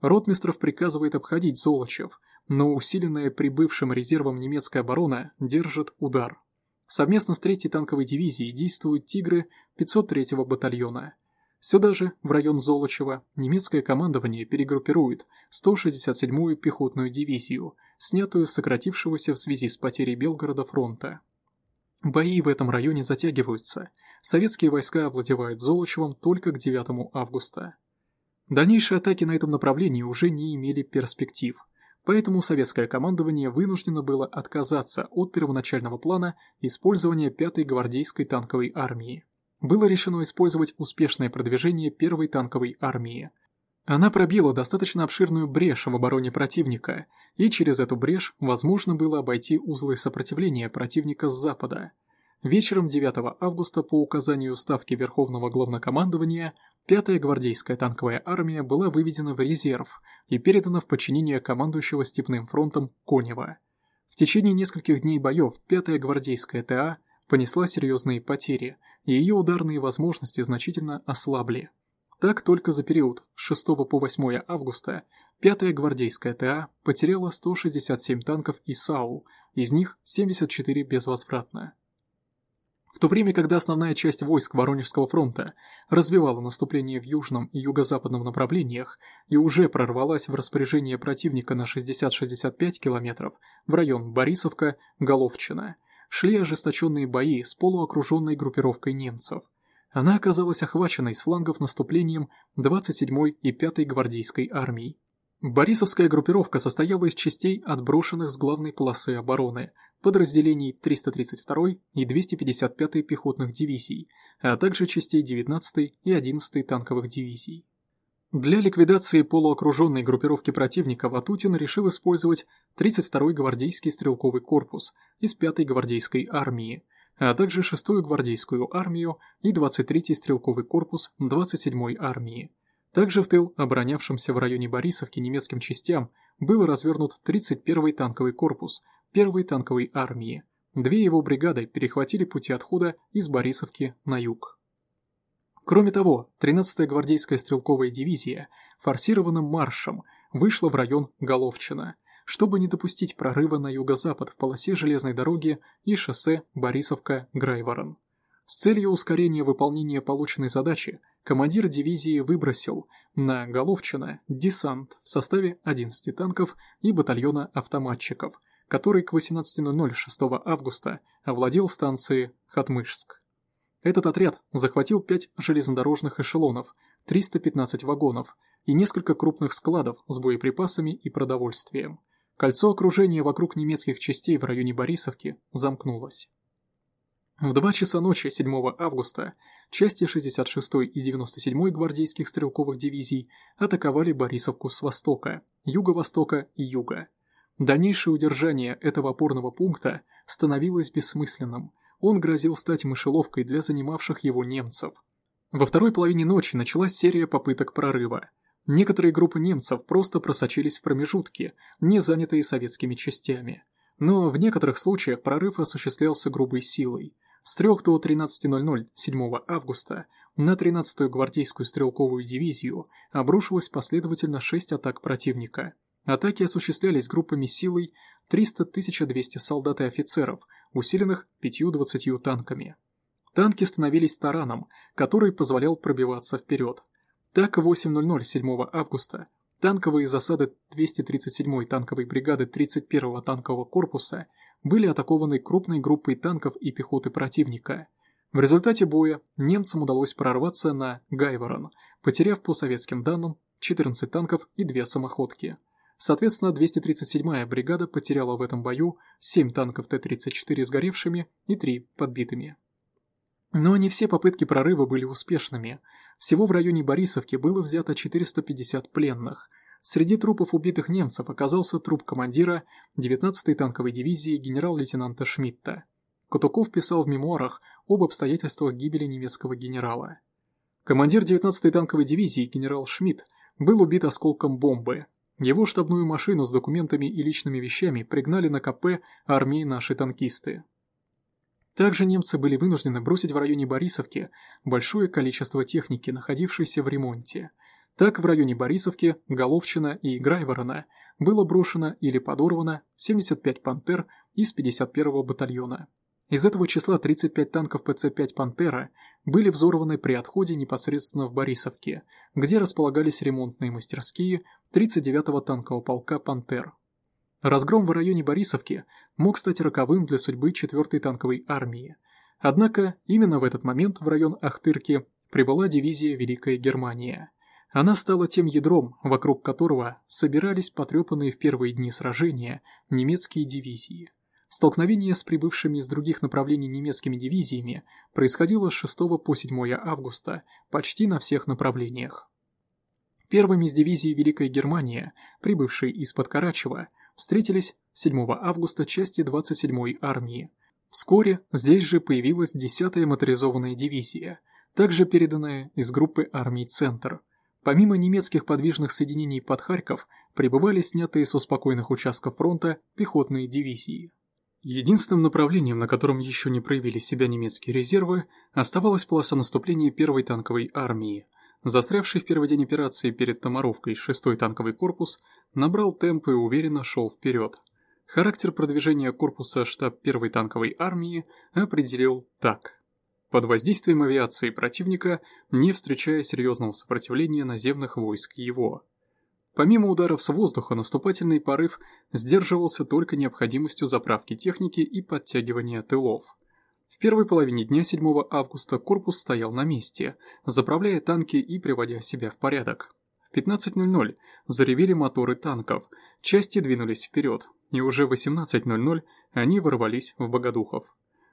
Ротмистров приказывает обходить Золочев – но усиленная прибывшим резервом немецкая оборона держит удар. Совместно с 3-й танковой дивизией действуют «Тигры» 503-го батальона. Сюда же, в район Золочева, немецкое командование перегруппирует 167-ю пехотную дивизию, снятую с сократившегося в связи с потерей Белгорода фронта. Бои в этом районе затягиваются. Советские войска овладевают Золочевым только к 9 августа. Дальнейшие атаки на этом направлении уже не имели перспектив – Поэтому советское командование вынуждено было отказаться от первоначального плана использования 5-й гвардейской танковой армии. Было решено использовать успешное продвижение 1-й танковой армии. Она пробила достаточно обширную брешь в обороне противника, и через эту брешь возможно было обойти узлы сопротивления противника с запада – Вечером 9 августа по указанию Ставки Верховного Главнокомандования 5-я гвардейская танковая армия была выведена в резерв и передана в подчинение командующего Степным фронтом Конева. В течение нескольких дней боев 5-я гвардейская ТА понесла серьезные потери, и ее ударные возможности значительно ослабли. Так только за период с 6 по 8 августа 5-я гвардейская ТА потеряла 167 танков и САУ, из них 74 безвозвратно. В то время, когда основная часть войск Воронежского фронта развивала наступление в южном и юго-западном направлениях и уже прорвалась в распоряжение противника на 60-65 километров в район Борисовка, Головчина, шли ожесточенные бои с полуокруженной группировкой немцев. Она оказалась охваченной с флангов наступлением 27-й и 5-й гвардейской армий. Борисовская группировка состояла из частей, отброшенных с главной полосы обороны, подразделений 332-й и 255-й пехотных дивизий, а также частей 19-й и 11-й танковых дивизий. Для ликвидации полуокруженной группировки противника Ватутин решил использовать 32-й гвардейский стрелковый корпус из 5-й гвардейской армии, а также 6-ю гвардейскую армию и 23-й стрелковый корпус 27-й армии. Также в тыл, оборонявшимся в районе Борисовки немецким частям, был развернут 31-й танковый корпус 1-й танковой армии. Две его бригады перехватили пути отхода из Борисовки на юг. Кроме того, 13-я гвардейская стрелковая дивизия форсированным маршем вышла в район Головчина, чтобы не допустить прорыва на юго-запад в полосе железной дороги и шоссе Борисовка-Грайворон. С целью ускорения выполнения полученной задачи командир дивизии выбросил на Головчино десант в составе 11 танков и батальона автоматчиков, который к 18.00 6 августа овладел станцией Хатмышск. Этот отряд захватил 5 железнодорожных эшелонов, 315 вагонов и несколько крупных складов с боеприпасами и продовольствием. Кольцо окружения вокруг немецких частей в районе Борисовки замкнулось. В 2 часа ночи 7 августа части 66-й и 97-й гвардейских стрелковых дивизий атаковали Борисовку с востока, юго-востока и юга. Дальнейшее удержание этого опорного пункта становилось бессмысленным, он грозил стать мышеловкой для занимавших его немцев. Во второй половине ночи началась серия попыток прорыва. Некоторые группы немцев просто просочились в промежутки, не занятые советскими частями. Но в некоторых случаях прорыв осуществлялся грубой силой – с 3 до 13.00 7 августа на 13-ю гвардейскую стрелковую дивизию обрушилось последовательно 6 атак противника. Атаки осуществлялись группами силой 300-1200 солдат и офицеров, усиленных 5-20 танками. Танки становились тараном, который позволял пробиваться вперед. Так, в 8.00 7 августа танковые засады 237-й танковой бригады 31-го танкового корпуса были атакованы крупной группой танков и пехоты противника. В результате боя немцам удалось прорваться на Гайворон, потеряв по советским данным 14 танков и 2 самоходки. Соответственно, 237-я бригада потеряла в этом бою 7 танков Т-34 сгоревшими и 3 подбитыми. Но не все попытки прорыва были успешными. Всего в районе Борисовки было взято 450 пленных, Среди трупов убитых немцев оказался труп командира 19-й танковой дивизии генерал-лейтенанта Шмидта. Кутуков писал в мемуарах об обстоятельствах гибели немецкого генерала. Командир 19-й танковой дивизии генерал Шмидт был убит осколком бомбы. Его штабную машину с документами и личными вещами пригнали на КП армии наши танкисты. Также немцы были вынуждены бросить в районе Борисовки большое количество техники, находившейся в ремонте – так в районе Борисовки, Головчина и Грайворона было брошено или подорвано 75 «Пантер» из 51-го батальона. Из этого числа 35 танков ПЦ-5 «Пантера» были взорваны при отходе непосредственно в Борисовке, где располагались ремонтные мастерские 39-го танкового полка «Пантер». Разгром в районе Борисовки мог стать роковым для судьбы 4-й танковой армии. Однако именно в этот момент в район Ахтырки прибыла дивизия Великая Германия – она стала тем ядром, вокруг которого собирались потрепанные в первые дни сражения немецкие дивизии. Столкновение с прибывшими из других направлений немецкими дивизиями происходило с 6 по 7 августа почти на всех направлениях. Первыми из дивизий Великая Германия, прибывшие из-под Карачева, встретились 7 августа части 27-й армии. Вскоре здесь же появилась 10-я моторизованная дивизия, также переданная из группы армий «Центр», Помимо немецких подвижных соединений под Харьков, прибывали снятые со спокойных участков фронта пехотные дивизии. Единственным направлением, на котором еще не проявили себя немецкие резервы, оставалась полоса наступления первой танковой армии. Застрявший в первый день операции перед Томаровкой 6-й танковый корпус набрал темп и уверенно шел вперед. Характер продвижения корпуса штаб 1-й танковой армии определил так. Под воздействием авиации противника, не встречая серьезного сопротивления наземных войск его. Помимо ударов с воздуха, наступательный порыв сдерживался только необходимостью заправки техники и подтягивания тылов. В первой половине дня 7 августа корпус стоял на месте, заправляя танки и приводя себя в порядок. В 15.00 заревели моторы танков, части двинулись вперед, и уже в 18.00 они ворвались в Богодухов.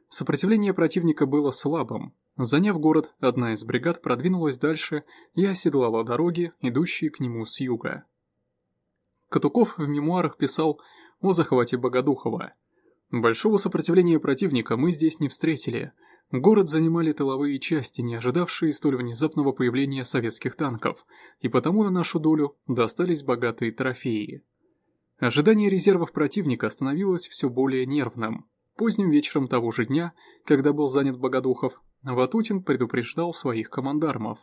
Сопротивление противника было слабым. Заняв город, одна из бригад продвинулась дальше и оседлала дороги, идущие к нему с юга. Катуков в мемуарах писал о захвате Богодухова. Большого сопротивления противника мы здесь не встретили. Город занимали тыловые части, не ожидавшие столь внезапного появления советских танков, и потому на нашу долю достались богатые трофеи. Ожидание резервов противника становилось все более нервным. Поздним вечером того же дня, когда был занят Богодухов, Ватутин предупреждал своих командармов.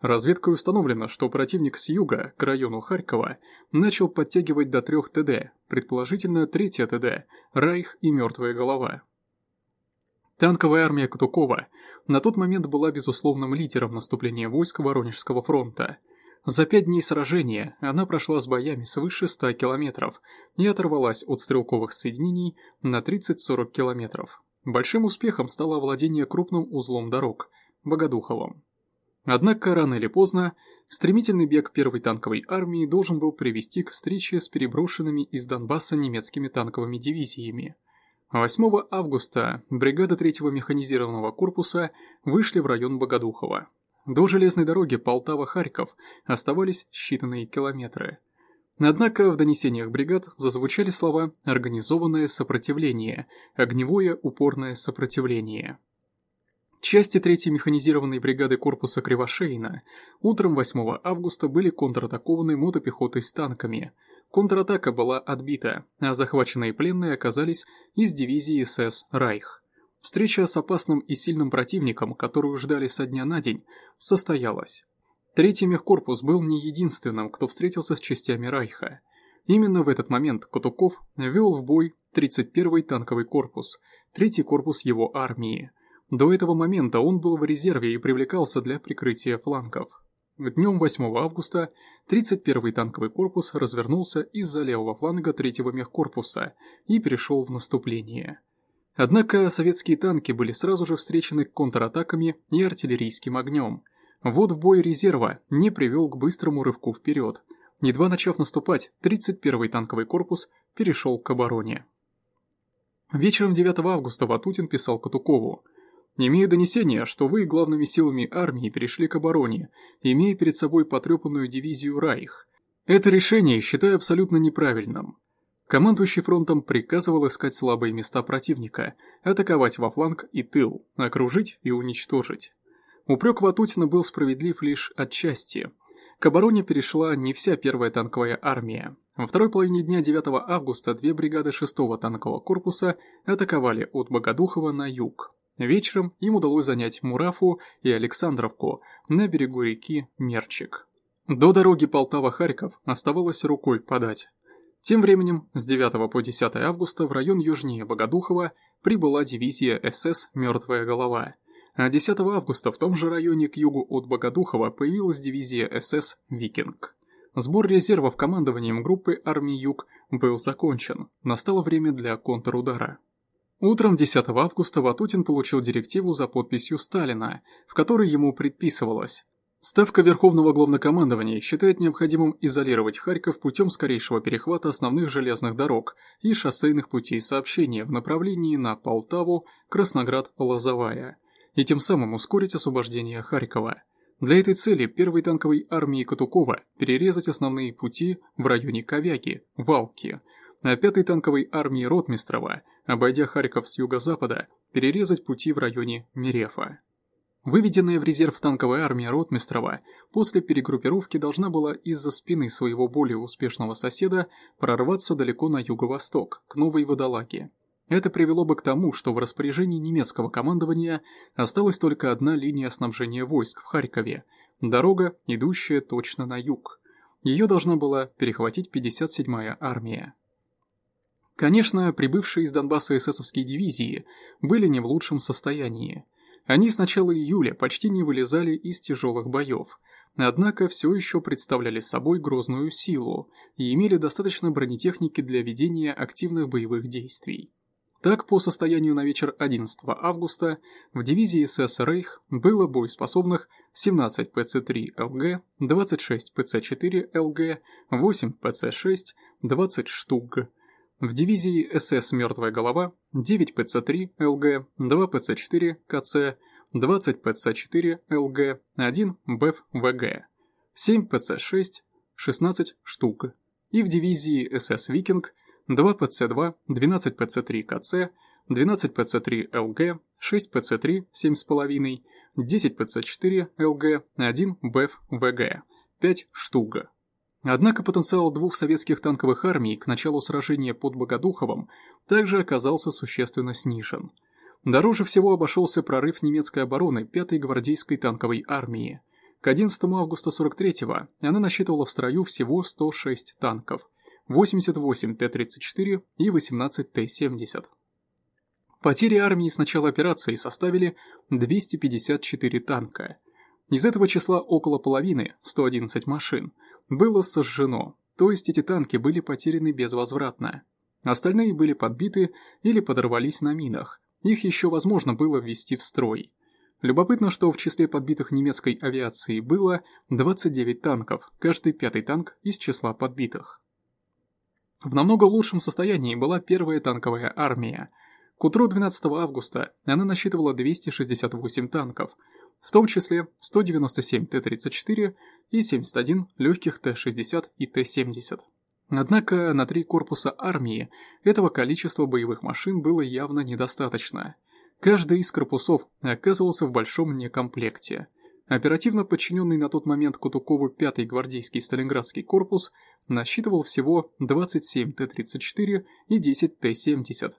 Разведкой установлено, что противник с юга, к району Харькова, начал подтягивать до трех ТД, предположительно третья ТД, Райх и Мертвая Голова. Танковая армия Катукова на тот момент была безусловным лидером наступления войск Воронежского фронта. За пять дней сражения она прошла с боями свыше 100 километров и оторвалась от стрелковых соединений на 30-40 километров. Большим успехом стало овладение крупным узлом дорог – Богодуховым. Однако рано или поздно стремительный бег первой танковой армии должен был привести к встрече с переброшенными из Донбасса немецкими танковыми дивизиями. 8 августа бригада 3-го механизированного корпуса вышли в район Богодухова. До железной дороги Полтава-Харьков оставались считанные километры. Однако в донесениях бригад зазвучали слова «организованное сопротивление», «огневое упорное сопротивление». Части 3-й механизированной бригады корпуса Кривошейна утром 8 августа были контратакованы мотопехотой с танками. Контратака была отбита, а захваченные пленные оказались из дивизии СС «Райх». Встреча с опасным и сильным противником, которую ждали со дня на день, состоялась. Третий мехкорпус был не единственным, кто встретился с частями Райха. Именно в этот момент Кутуков вел в бой 31-й танковый корпус, третий корпус его армии. До этого момента он был в резерве и привлекался для прикрытия флангов. Днем 8 августа 31-й танковый корпус развернулся из-за левого фланга 3-го мехкорпуса и перешел в наступление. Однако советские танки были сразу же встречены контратаками и артиллерийским огнем. Вот в бой резерва не привел к быстрому рывку вперед. Едва начав наступать, 31-й танковый корпус перешел к обороне. Вечером 9 августа Ватутин писал Катукову – Имею донесение, что вы главными силами армии перешли к обороне, имея перед собой потрепанную дивизию «Райх». Это решение считаю абсолютно неправильным. Командующий фронтом приказывал искать слабые места противника, атаковать во фланг и тыл, окружить и уничтожить. Упрек Ватутина был справедлив лишь отчасти. К обороне перешла не вся первая танковая армия. Во второй половине дня 9 августа две бригады 6-го танкового корпуса атаковали от Богодухова на юг. Вечером им удалось занять Мурафу и Александровку на берегу реки Мерчик. До дороги Полтава-Харьков оставалось рукой подать. Тем временем с 9 по 10 августа в район южнее Богодухова прибыла дивизия СС «Мертвая голова», а 10 августа в том же районе к югу от Богодухова появилась дивизия СС «Викинг». Сбор резервов командованием группы армии Юг был закончен, настало время для контрудара. Утром 10 августа Ватутин получил директиву за подписью Сталина, в которой ему предписывалось Ставка Верховного Главнокомандования считает необходимым изолировать Харьков путем скорейшего перехвата основных железных дорог и шоссейных путей сообщения в направлении на Полтаву, Красноград, Лозовая, и тем самым ускорить освобождение Харькова. Для этой цели первой танковой армии Катукова перерезать основные пути в районе Ковяги, Валки – а пятой танковой армии Ротмистрова, обойдя Харьков с юго-запада, перерезать пути в районе Мерефа. Выведенная в резерв танковая армия Ротмистрова после перегруппировки должна была из-за спины своего более успешного соседа прорваться далеко на юго-восток, к Новой Водолаге. Это привело бы к тому, что в распоряжении немецкого командования осталась только одна линия снабжения войск в Харькове, дорога, идущая точно на юг. Ее должна была перехватить 57-я армия. Конечно, прибывшие из Донбасса эсэсовские дивизии были не в лучшем состоянии. Они с начала июля почти не вылезали из тяжелых боев, однако все еще представляли собой грозную силу и имели достаточно бронетехники для ведения активных боевых действий. Так, по состоянию на вечер 11 августа в дивизии СС «Рейх» было боеспособных 17 ПЦ-3 ЛГ, 26 ПЦ-4 ЛГ, 8 ПЦ-6, 20 штук. В дивизии СС «Мертвая голова» 9 ПЦ-3 ЛГ, 2 ПЦ-4 КЦ, 20 ПЦ-4 ЛГ, 1 БЭФ ВГ, 7 ПЦ-6, 16 штук. И в дивизии СС «Викинг» 2 ПЦ-2, 12 ПЦ-3 КЦ, 12 ПЦ-3 ЛГ, 6 ПЦ-3 7,5, 10 ПЦ-4 ЛГ, 1 БЭФ ВГ, 5 штук. Однако потенциал двух советских танковых армий к началу сражения под Богодуховым также оказался существенно снижен. Дороже всего обошелся прорыв немецкой обороны 5-й гвардейской танковой армии. К 11 августа 43-го она насчитывала в строю всего 106 танков, 88 Т-34 и 18 Т-70. Потери армии с начала операции составили 254 танка. Из этого числа около половины, 111 машин, было сожжено, то есть эти танки были потеряны безвозвратно. Остальные были подбиты или подорвались на минах, их еще возможно было ввести в строй. Любопытно, что в числе подбитых немецкой авиации было 29 танков, каждый пятый танк из числа подбитых. В намного лучшем состоянии была первая танковая армия. К утру 12 августа она насчитывала 268 танков, в том числе 197 Т-34 и 71 легких Т-60 и Т-70. Однако на три корпуса армии этого количества боевых машин было явно недостаточно. Каждый из корпусов оказывался в большом некомплекте. Оперативно подчиненный на тот момент Кутукову 5-й гвардейский Сталинградский корпус насчитывал всего 27 Т-34 и 10 Т-70.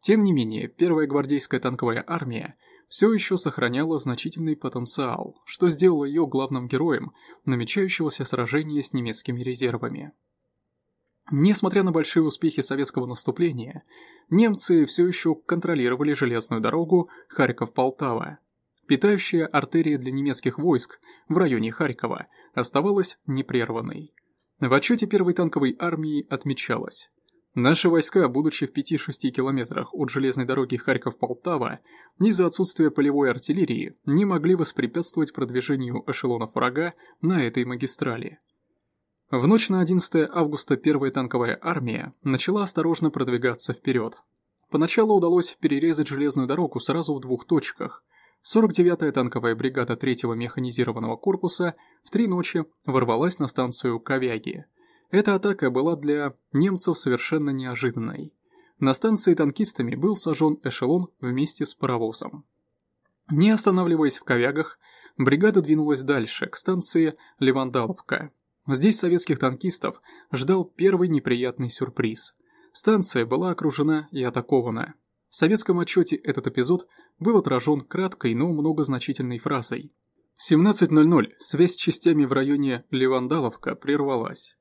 Тем не менее, первая гвардейская танковая армия все еще сохраняла значительный потенциал, что сделало ее главным героем намечающегося сражения с немецкими резервами. Несмотря на большие успехи советского наступления, немцы все еще контролировали железную дорогу Харьков-Полтава. Питающая артерия для немецких войск в районе Харькова оставалась непрерванной. В отчете первой танковой армии отмечалось. Наши войска, будучи в 5-6 километрах от железной дороги Харьков-Полтава, из-за отсутствия полевой артиллерии не могли воспрепятствовать продвижению эшелонов врага на этой магистрали. В ночь на 11 августа первая танковая армия начала осторожно продвигаться вперед. Поначалу удалось перерезать железную дорогу сразу в двух точках. 49-я танковая бригада 3-го механизированного корпуса в три ночи ворвалась на станцию Ковяги. Эта атака была для немцев совершенно неожиданной. На станции танкистами был сожжен эшелон вместе с паровозом. Не останавливаясь в Ковягах, бригада двинулась дальше, к станции Левандаловка. Здесь советских танкистов ждал первый неприятный сюрприз. Станция была окружена и атакована. В советском отчете этот эпизод был отражен краткой, но многозначительной фразой. В 17.00 связь с частями в районе Левандаловка прервалась.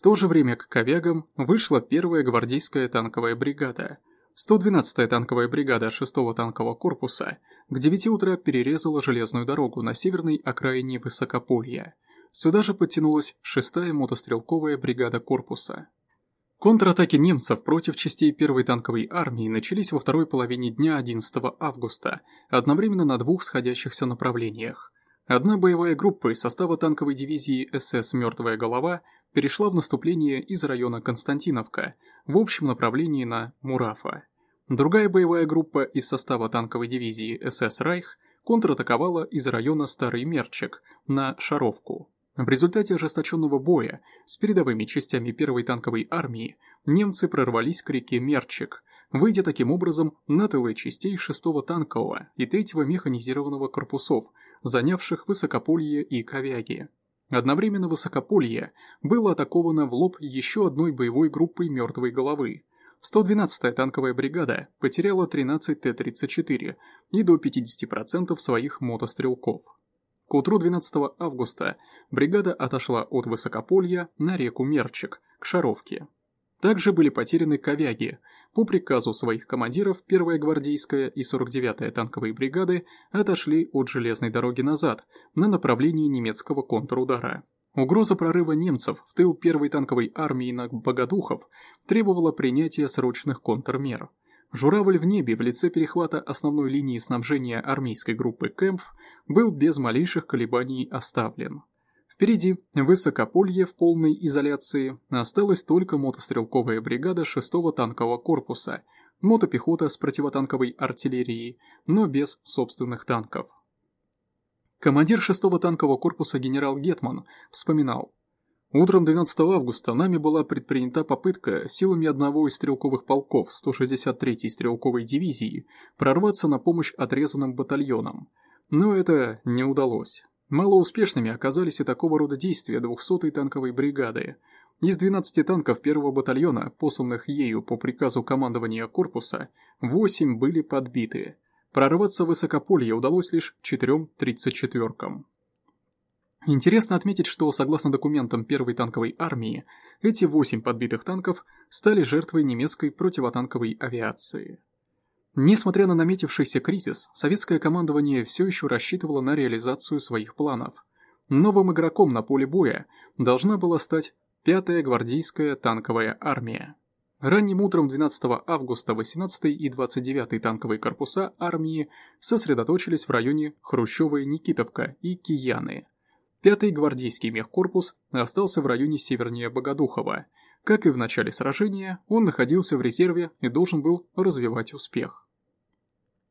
В то же время к Ковягам вышла первая гвардейская танковая бригада. 112-я танковая бригада 6-го танкового корпуса к 9 утра перерезала железную дорогу на северной окраине Высокополья – Сюда же подтянулась 6-я мотострелковая бригада корпуса. Контратаки немцев против частей первой танковой армии начались во второй половине дня 11 августа, одновременно на двух сходящихся направлениях. Одна боевая группа из состава танковой дивизии СС «Мертвая голова» перешла в наступление из района Константиновка в общем направлении на Мурафа. Другая боевая группа из состава танковой дивизии СС «Райх» контратаковала из района Старый Мерчик на Шаровку. В результате ожесточенного боя с передовыми частями первой танковой армии немцы прорвались к реке Мерчик, выйдя таким образом на тылы частей 6-го танкового и 3-го механизированного корпусов, занявших Высокополье и Ковяги. Одновременно Высокополье было атаковано в лоб еще одной боевой группой мертвой головы. 112-я танковая бригада потеряла 13 Т-34 и до 50% своих мотострелков. К утру 12 августа бригада отошла от Высокополья на реку Мерчик, к Шаровке. Также были потеряны ковяги. По приказу своих командиров 1-я гвардейская и 49-я танковые бригады отошли от железной дороги назад, на направлении немецкого контрудара. Угроза прорыва немцев в тыл первой танковой армии на Богодухов требовала принятия срочных контрмер. Журавль в небе в лице перехвата основной линии снабжения армейской группы Кэмпф был без малейших колебаний оставлен. Впереди, Высокополье в полной изоляции, осталась только мотострелковая бригада 6-го танкового корпуса, мотопехота с противотанковой артиллерией, но без собственных танков. Командир 6-го танкового корпуса генерал Гетман вспоминал. Утром 12 августа нами была предпринята попытка силами одного из стрелковых полков 163-й стрелковой дивизии прорваться на помощь отрезанным батальонам. Но это не удалось. Малоуспешными оказались и такого рода действия 200-й танковой бригады. Из 12 танков первого батальона, посланных ею по приказу командования корпуса, 8 были подбиты – Прорваться в высокополье удалось лишь четырем 34-кам. Интересно отметить, что, согласно документам первой танковой армии, эти восемь подбитых танков стали жертвой немецкой противотанковой авиации. Несмотря на наметившийся кризис, советское командование все еще рассчитывало на реализацию своих планов. Новым игроком на поле боя должна была стать 5-я гвардейская танковая армия. Ранним утром 12 августа 18 и 29 танковые корпуса армии сосредоточились в районе Хрущевая Никитовка и Кияны. Пятый гвардейский мехкорпус остался в районе севернее Богодухова. Как и в начале сражения, он находился в резерве и должен был развивать успех.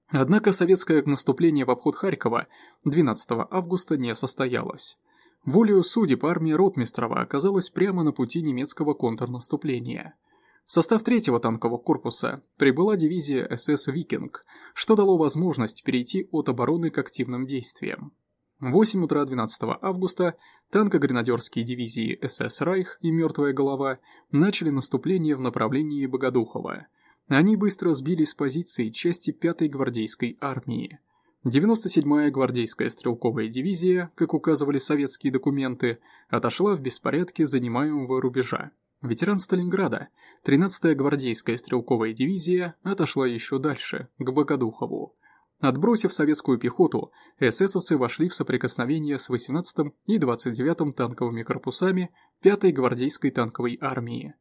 Однако советское наступление в обход Харькова 12 августа не состоялось. Волею судеб армия Ротмистрова оказалась прямо на пути немецкого контрнаступления – в состав третьего танкового корпуса прибыла дивизия СС «Викинг», что дало возможность перейти от обороны к активным действиям. В 8 утра 12 августа танко-гренадерские дивизии СС «Райх» и «Мертвая голова» начали наступление в направлении Богодухова. Они быстро сбили с позиций части 5-й гвардейской армии. 97-я гвардейская стрелковая дивизия, как указывали советские документы, отошла в беспорядке занимаемого рубежа. Ветеран Сталинграда, 13-я гвардейская стрелковая дивизия отошла еще дальше, к Богодухову. Отбросив советскую пехоту, эсэсовцы вошли в соприкосновение с 18-м и 29-м танковыми корпусами 5-й гвардейской танковой армии.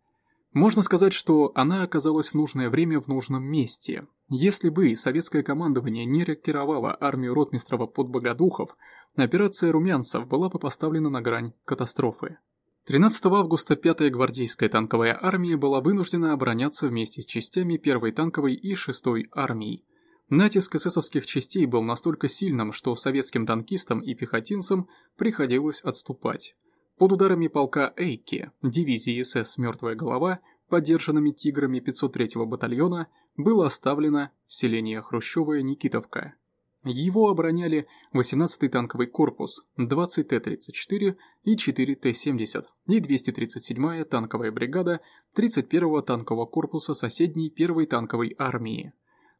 Можно сказать, что она оказалась в нужное время в нужном месте. Если бы советское командование не рекировало армию Ротмистрова под Богодухов, операция румянцев была бы поставлена на грань катастрофы. 13 августа 5-я гвардейская танковая армия была вынуждена обороняться вместе с частями 1-й танковой и 6-й армий. Натиск эсэсовских частей был настолько сильным, что советским танкистам и пехотинцам приходилось отступать. Под ударами полка Эйки, дивизии СС «Мертвая голова», поддержанными «Тиграми» 503-го батальона, было оставлено селение Хрущевая Никитовка. Его обороняли 18-й танковый корпус, 20 Т-34 и 4 Т-70 и 237-я танковая бригада 31-го танкового корпуса соседней 1-й танковой армии.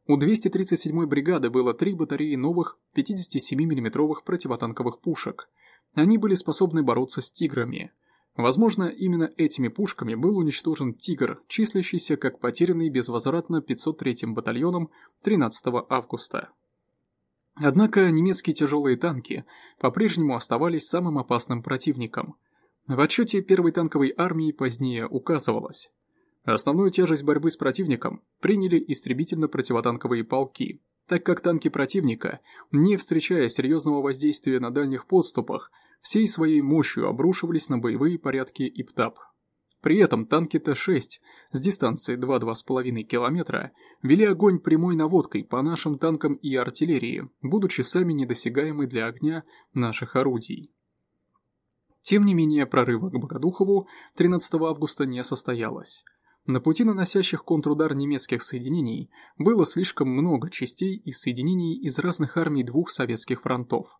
У 237-й бригады было три батареи новых 57 миллиметровых противотанковых пушек. Они были способны бороться с «Тиграми». Возможно, именно этими пушками был уничтожен «Тигр», числящийся как потерянный безвозвратно 503-м батальоном 13 августа. Однако немецкие тяжелые танки по-прежнему оставались самым опасным противником. В отчете первой танковой армии позднее указывалось. Основную тяжесть борьбы с противником приняли истребительно-противотанковые полки, так как танки противника, не встречая серьезного воздействия на дальних подступах, всей своей мощью обрушивались на боевые порядки ИПТАП. При этом танки Т-6 с дистанции 2-2,5 км вели огонь прямой наводкой по нашим танкам и артиллерии, будучи сами недосягаемы для огня наших орудий. Тем не менее, прорыва к Богодухову 13 августа не состоялось. На пути наносящих контрудар немецких соединений было слишком много частей и соединений из разных армий двух советских фронтов.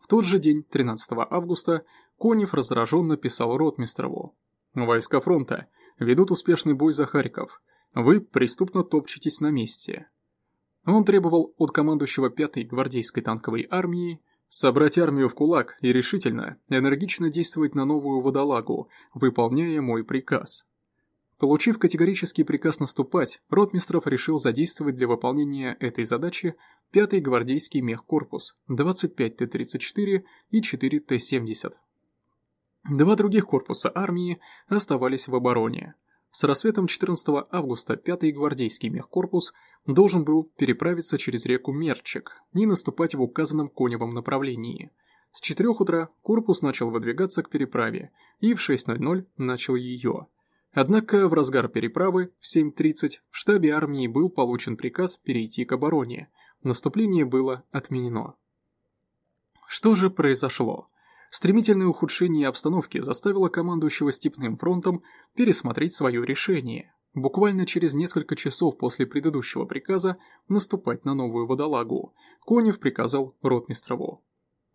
В тот же день, 13 августа, Конев раздраженно писал Ротмистрову. Войска фронта ведут успешный бой за Харьков. Вы преступно топчетесь на месте. Он требовал от командующего 5-й гвардейской танковой армии Собрать армию в кулак и решительно, энергично действовать на новую водолагу, выполняя мой приказ. Получив категорический приказ наступать, Ротмистров решил задействовать для выполнения этой задачи 5-й гвардейский мехкорпус, 25 Т-34 и 4 Т-70. Два других корпуса армии оставались в обороне. С рассветом 14 августа 5-й гвардейский мехкорпус должен был переправиться через реку Мерчик и наступать в указанном коневом направлении. С 4 утра корпус начал выдвигаться к переправе и в 6.00 начал ее. Однако в разгар переправы в 7.30 в штабе армии был получен приказ перейти к обороне. Наступление было отменено. Что же произошло? Стремительное ухудшение обстановки заставило командующего Степным фронтом пересмотреть свое решение. Буквально через несколько часов после предыдущего приказа наступать на новую водолагу, Конев приказал Ротмистрову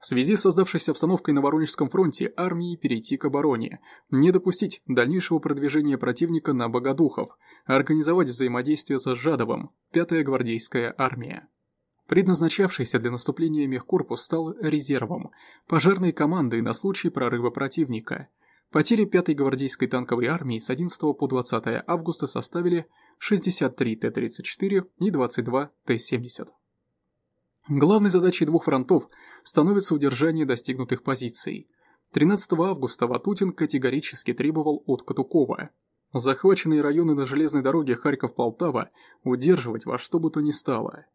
в связи с создавшейся обстановкой на Воронежском фронте армии перейти к обороне, не допустить дальнейшего продвижения противника на Богодухов, организовать взаимодействие с Жадовым, 5-я гвардейская армия. Предназначавшийся для наступления мехкорпус стал резервом, пожарной командой на случай прорыва противника. Потери 5-й гвардейской танковой армии с 11 по 20 августа составили 63 Т-34 и 22 Т-70. Главной задачей двух фронтов становится удержание достигнутых позиций. 13 августа Ватутин категорически требовал от Катукова захваченные районы на железной дороге Харьков-Полтава удерживать во что бы то ни стало.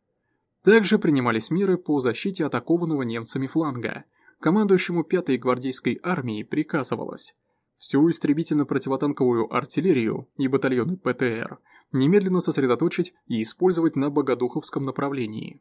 Также принимались меры по защите атакованного немцами фланга. Командующему 5-й гвардейской армией приказывалось всю истребительно-противотанковую артиллерию и батальоны ПТР немедленно сосредоточить и использовать на Богодуховском направлении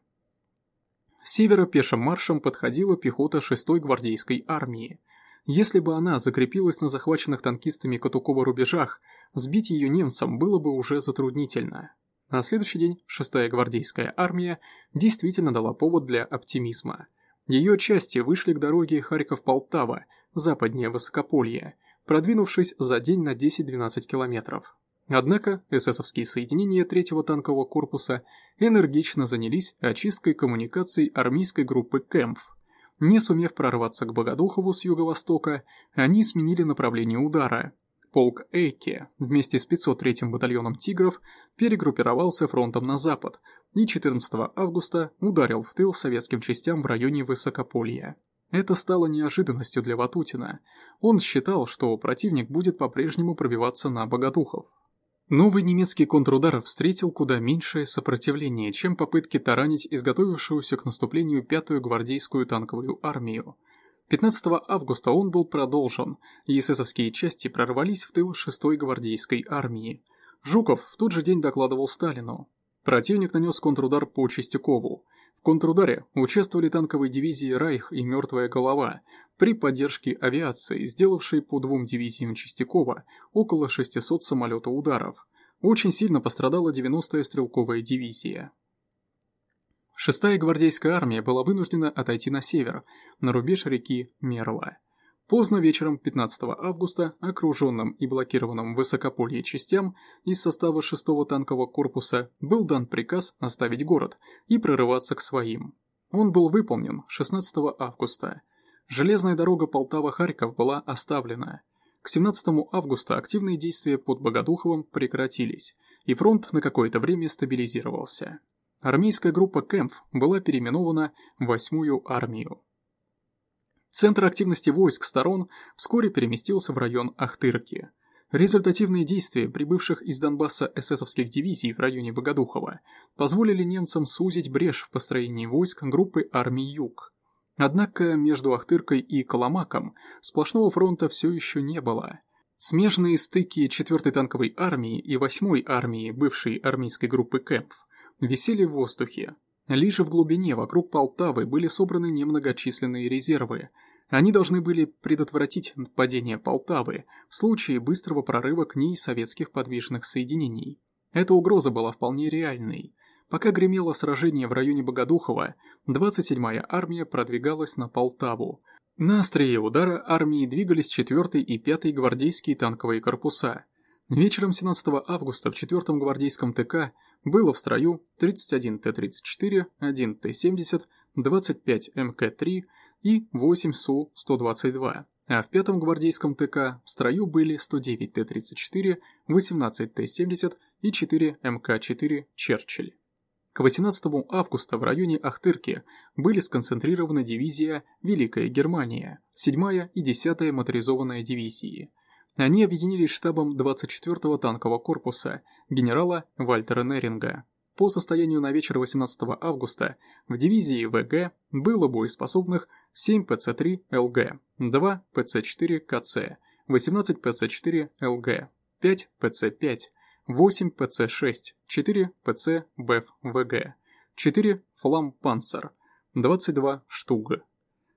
севера пешим маршем подходила пехота 6-й гвардейской армии. Если бы она закрепилась на захваченных танкистами Катукова рубежах, сбить ее немцам было бы уже затруднительно. На следующий день 6-я гвардейская армия действительно дала повод для оптимизма. Ее части вышли к дороге Харьков-Полтава, западнее Высокополья, продвинувшись за день на 10-12 километров. Однако эсэсовские соединения третьего танкового корпуса энергично занялись очисткой коммуникаций армейской группы «Кэмпф». Не сумев прорваться к Богодухову с юго-востока, они сменили направление удара. Полк Эйке вместе с 503-м батальоном «Тигров» перегруппировался фронтом на запад и 14 августа ударил в тыл советским частям в районе Высокополья. Это стало неожиданностью для Ватутина. Он считал, что противник будет по-прежнему пробиваться на Богодухов. Новый немецкий контрудар встретил куда меньшее сопротивление, чем попытки таранить изготовившуюся к наступлению пятую гвардейскую танковую армию. 15 августа он был продолжен, и эсэсовские части прорвались в тыл 6-й гвардейской армии. Жуков в тот же день докладывал Сталину. Противник нанес контрудар по Чистякову контрударе участвовали танковые дивизии «Райх» и «Мертвая голова» при поддержке авиации, сделавшей по двум дивизиям Чистякова около 600 самолета-ударов. Очень сильно пострадала 90-я стрелковая дивизия. Шестая гвардейская армия была вынуждена отойти на север, на рубеж реки Мерла. Поздно вечером 15 августа окруженным и блокированным высокополье частям из состава 6-го танкового корпуса был дан приказ оставить город и прорываться к своим. Он был выполнен 16 августа. Железная дорога Полтава-Харьков была оставлена. К 17 августа активные действия под Богодуховым прекратились, и фронт на какое-то время стабилизировался. Армейская группа Кэмп была переименована в 8-ю армию. Центр активности войск сторон вскоре переместился в район Ахтырки. Результативные действия прибывших из Донбасса эсэсовских дивизий в районе Богодухова позволили немцам сузить брешь в построении войск группы армий Юг. Однако между Ахтыркой и Коломаком сплошного фронта все еще не было. Смежные стыки 4-й танковой армии и 8-й армии бывшей армейской группы Кэмп висели в воздухе. Лишь в глубине вокруг Полтавы были собраны немногочисленные резервы – они должны были предотвратить нападение Полтавы в случае быстрого прорыва к ней советских подвижных соединений. Эта угроза была вполне реальной. Пока гремело сражение в районе Богодухова, 27-я армия продвигалась на Полтаву. На острие удара армии двигались 4-й и 5-й гвардейские танковые корпуса. Вечером 17 августа в 4-м гвардейском ТК было в строю 31 Т-34, 1 Т-70, 25 МК-3 и 8 Су-122, а в 5-м гвардейском ТК в строю были 109 Т-34, 18 Т-70 и 4 МК-4 «Черчилль». К 18 августа в районе Ахтырки были сконцентрированы дивизия «Великая Германия», 7-я и 10-я моторизованная дивизии. Они объединились штабом 24-го танкового корпуса генерала Вальтера Неринга. По состоянию на вечер 18 августа в дивизии ВГ было боеспособных 7 ПЦ-3 ЛГ, 2 ПЦ-4 КЦ, 18 ПЦ-4 ЛГ, 5 ПЦ-5, 8 ПЦ-6, 4 ПЦ БФ-ВГ, 4 Флам Панцер, 22 Штуга.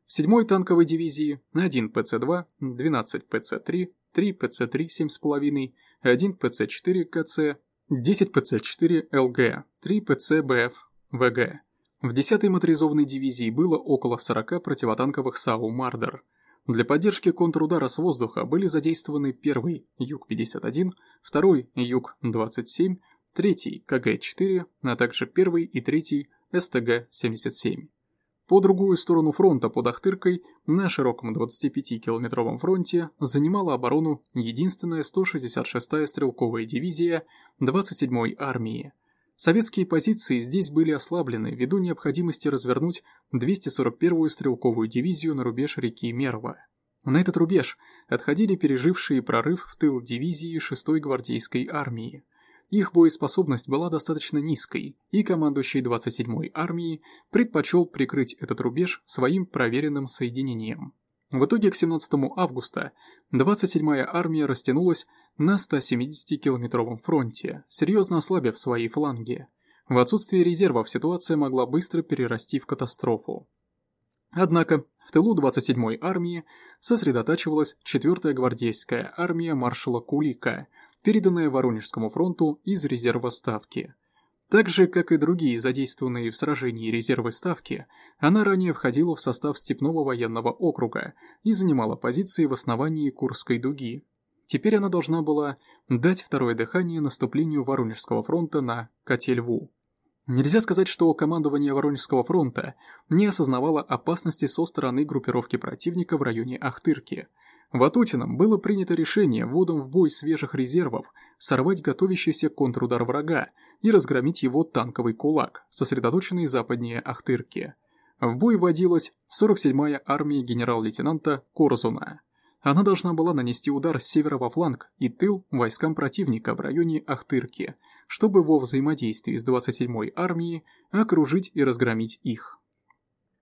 В 7-й танковой дивизии 1 ПЦ-2, 12 ПЦ-3, 3 ПЦ-3 7,5, 1 ПЦ-4 КЦ, 10 ПЦ-4 ЛГ, 3 ПЦ-БФ ВГ. В 10-й моторизованной дивизии было около 40 противотанковых САУ «Мардер», для поддержки контрудара с воздуха были задействованы первый Юг-51, второй Юг-27, третий КГ-4, а также первый и третий СТГ-77. По другую сторону фронта под Ахтыркой на широком 25-километровом фронте занимала оборону единственная 166-я стрелковая дивизия 27-й армии – Советские позиции здесь были ослаблены ввиду необходимости развернуть 241-ю стрелковую дивизию на рубеж реки Мерла. На этот рубеж отходили пережившие прорыв в тыл дивизии 6-й гвардейской армии. Их боеспособность была достаточно низкой, и командующий 27-й армией предпочел прикрыть этот рубеж своим проверенным соединением. В итоге к 17 августа 27-я армия растянулась на 170-километровом фронте, серьезно ослабив свои фланги. В отсутствие резервов ситуация могла быстро перерасти в катастрофу. Однако в тылу 27-й армии сосредотачивалась 4-я гвардейская армия маршала Кулика, переданная Воронежскому фронту из резерва Ставки. Так же, как и другие задействованные в сражении резервы Ставки, она ранее входила в состав Степного военного округа и занимала позиции в основании Курской дуги, Теперь она должна была дать второе дыхание наступлению Воронежского фронта на Котельву. Нельзя сказать, что командование Воронежского фронта не осознавало опасности со стороны группировки противника в районе Ахтырки. Ватутином было принято решение вводом в бой свежих резервов сорвать готовящийся контрудар врага и разгромить его танковый кулак, сосредоточенный западнее Ахтырки. В бой вводилась 47-я армия генерал-лейтенанта Корзуна. Она должна была нанести удар с севера во фланг и тыл войскам противника в районе Ахтырки, чтобы во взаимодействии с 27-й армией окружить и разгромить их.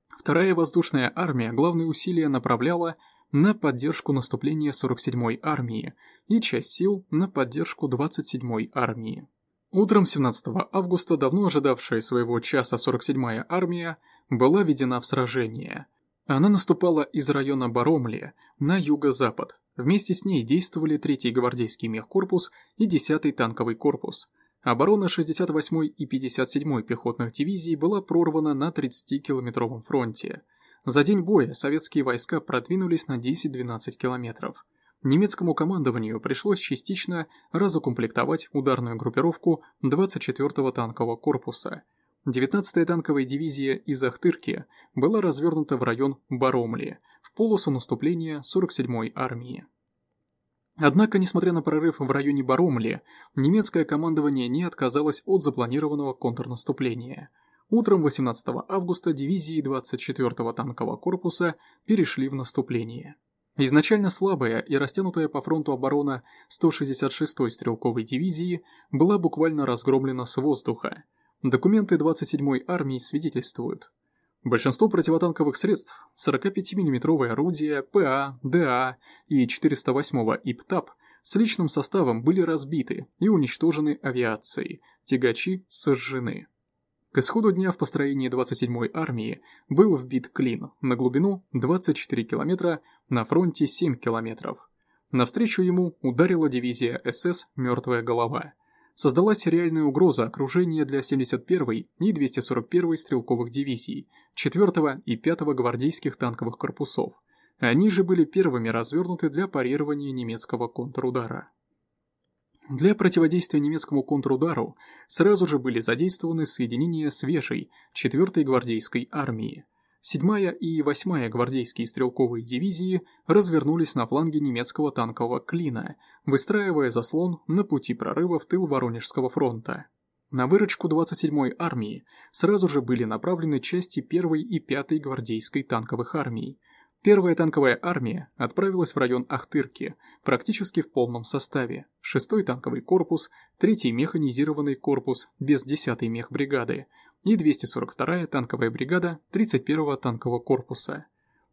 Вторая воздушная армия главные усилия направляла на поддержку наступления 47-й армии и часть сил на поддержку 27-й армии. Утром 17 августа давно ожидавшая своего часа 47-я армия была введена в сражение – она наступала из района Баромли на юго-запад. Вместе с ней действовали 3-й гвардейский мехкорпус и 10-й танковый корпус. Оборона 68-й и 57-й пехотных дивизий была прорвана на 30-километровом фронте. За день боя советские войска продвинулись на 10-12 километров. Немецкому командованию пришлось частично разукомплектовать ударную группировку 24-го танкового корпуса – 19-я танковая дивизия из Ахтырки была развернута в район Баромли, в полосу наступления 47-й армии. Однако, несмотря на прорыв в районе Баромли, немецкое командование не отказалось от запланированного контрнаступления. Утром 18 августа дивизии 24-го танкового корпуса перешли в наступление. Изначально слабая и растянутая по фронту оборона 166-й стрелковой дивизии была буквально разгромлена с воздуха – Документы 27-й армии свидетельствуют. Большинство противотанковых средств, 45 миллиметровые орудия, ПА, ДА и 408-го ИПТАП с личным составом были разбиты и уничтожены авиацией, тягачи сожжены. К исходу дня в построении 27-й армии был вбит клин на глубину 24 километра, на фронте 7 километров. Навстречу ему ударила дивизия СС «Мертвая голова», создалась реальная угроза окружения для 71-й и 241-й стрелковых дивизий, 4-го и 5-го гвардейских танковых корпусов. Они же были первыми развернуты для парирования немецкого контрудара. Для противодействия немецкому контрудару сразу же были задействованы соединения свежей 4-й гвардейской армии. 7-я и 8-я гвардейские стрелковые дивизии развернулись на фланге немецкого танкового клина, выстраивая заслон на пути прорыва в тыл Воронежского фронта. На выручку 27-й армии сразу же были направлены части 1-й и 5-й гвардейской танковых армий, Первая танковая армия отправилась в район Ахтырки, практически в полном составе. 6-й танковый корпус, 3-й механизированный корпус без 10-й мехбригады и 242-я танковая бригада 31-го танкового корпуса.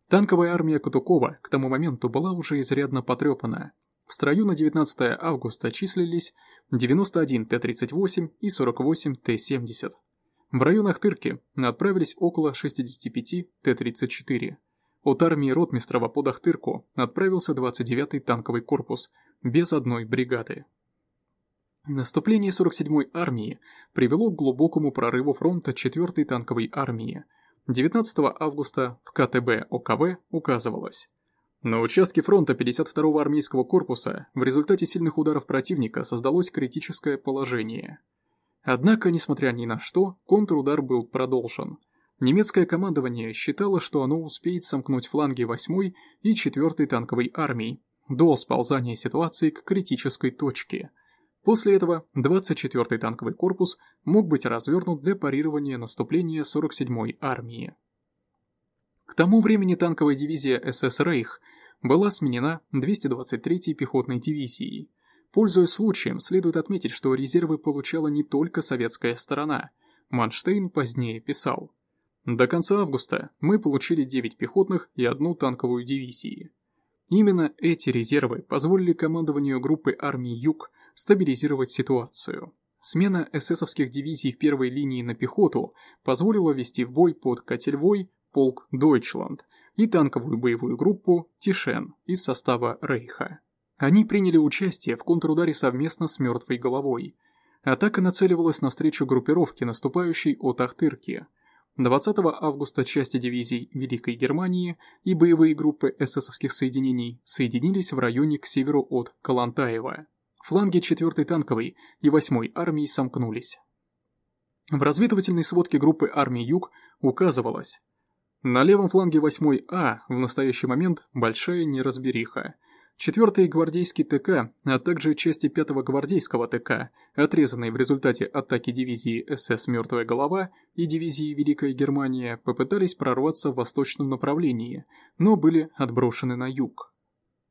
Танковая армия Катукова к тому моменту была уже изрядно потрепана. В строю на 19 августа числились 91 Т-38 и 48 Т-70. В район Ахтырки отправились около 65 Т-34. От армии Ротмистрова под Ахтырку отправился 29-й танковый корпус, без одной бригады. Наступление 47-й армии привело к глубокому прорыву фронта 4-й танковой армии. 19 августа в КТБ ОКВ указывалось. На участке фронта 52-го армейского корпуса в результате сильных ударов противника создалось критическое положение. Однако, несмотря ни на что, контрудар был продолжен – Немецкое командование считало, что оно успеет сомкнуть фланги 8-й и 4-й танковой армий до сползания ситуации к критической точке. После этого 24-й танковый корпус мог быть развернут для парирования наступления 47-й армии. К тому времени танковая дивизия СС «Рейх» была сменена 223-й пехотной дивизией. Пользуясь случаем, следует отметить, что резервы получала не только советская сторона. Манштейн позднее писал – до конца августа мы получили 9 пехотных и одну танковую дивизии. Именно эти резервы позволили командованию группы армий Юг стабилизировать ситуацию. Смена эсэсовских дивизий в первой линии на пехоту позволила вести в бой под Котельвой полк Дойчланд и танковую боевую группу Тишен из состава Рейха. Они приняли участие в контрударе совместно с мертвой головой. Атака нацеливалась на встречу группировки, наступающей от Ахтырки – 20 августа части дивизий Великой Германии и боевые группы эсэсовских соединений соединились в районе к северу от Калантаева. Фланги 4-й танковой и 8-й армии сомкнулись. В разведывательной сводке группы армий Юг указывалось, на левом фланге 8-й А в настоящий момент большая неразбериха – 4-й гвардейский ТК, а также части 5-го гвардейского ТК, отрезанные в результате атаки дивизии СС «Мертвая голова» и дивизии «Великая Германия», попытались прорваться в восточном направлении, но были отброшены на юг.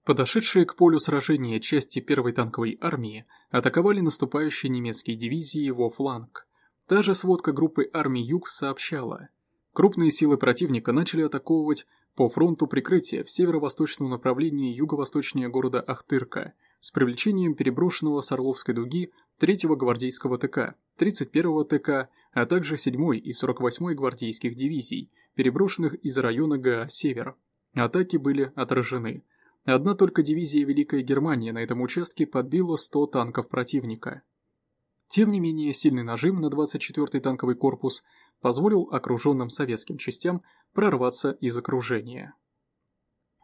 Подошедшие к полю сражения части 1-й танковой армии атаковали наступающие немецкие дивизии во фланг. Та же сводка группы армий Юг сообщала. Крупные силы противника начали атаковывать по фронту прикрытия в северо-восточном направлении юго-восточнее города Ахтырка с привлечением переброшенного с Орловской дуги 3-го гвардейского ТК, 31-го ТК, а также 7-й и 48-й гвардейских дивизий, переброшенных из района ГА «Север». Атаки были отражены. Одна только дивизия Великая Германия на этом участке подбила 100 танков противника. Тем не менее, сильный нажим на 24-й танковый корпус позволил окруженным советским частям прорваться из окружения.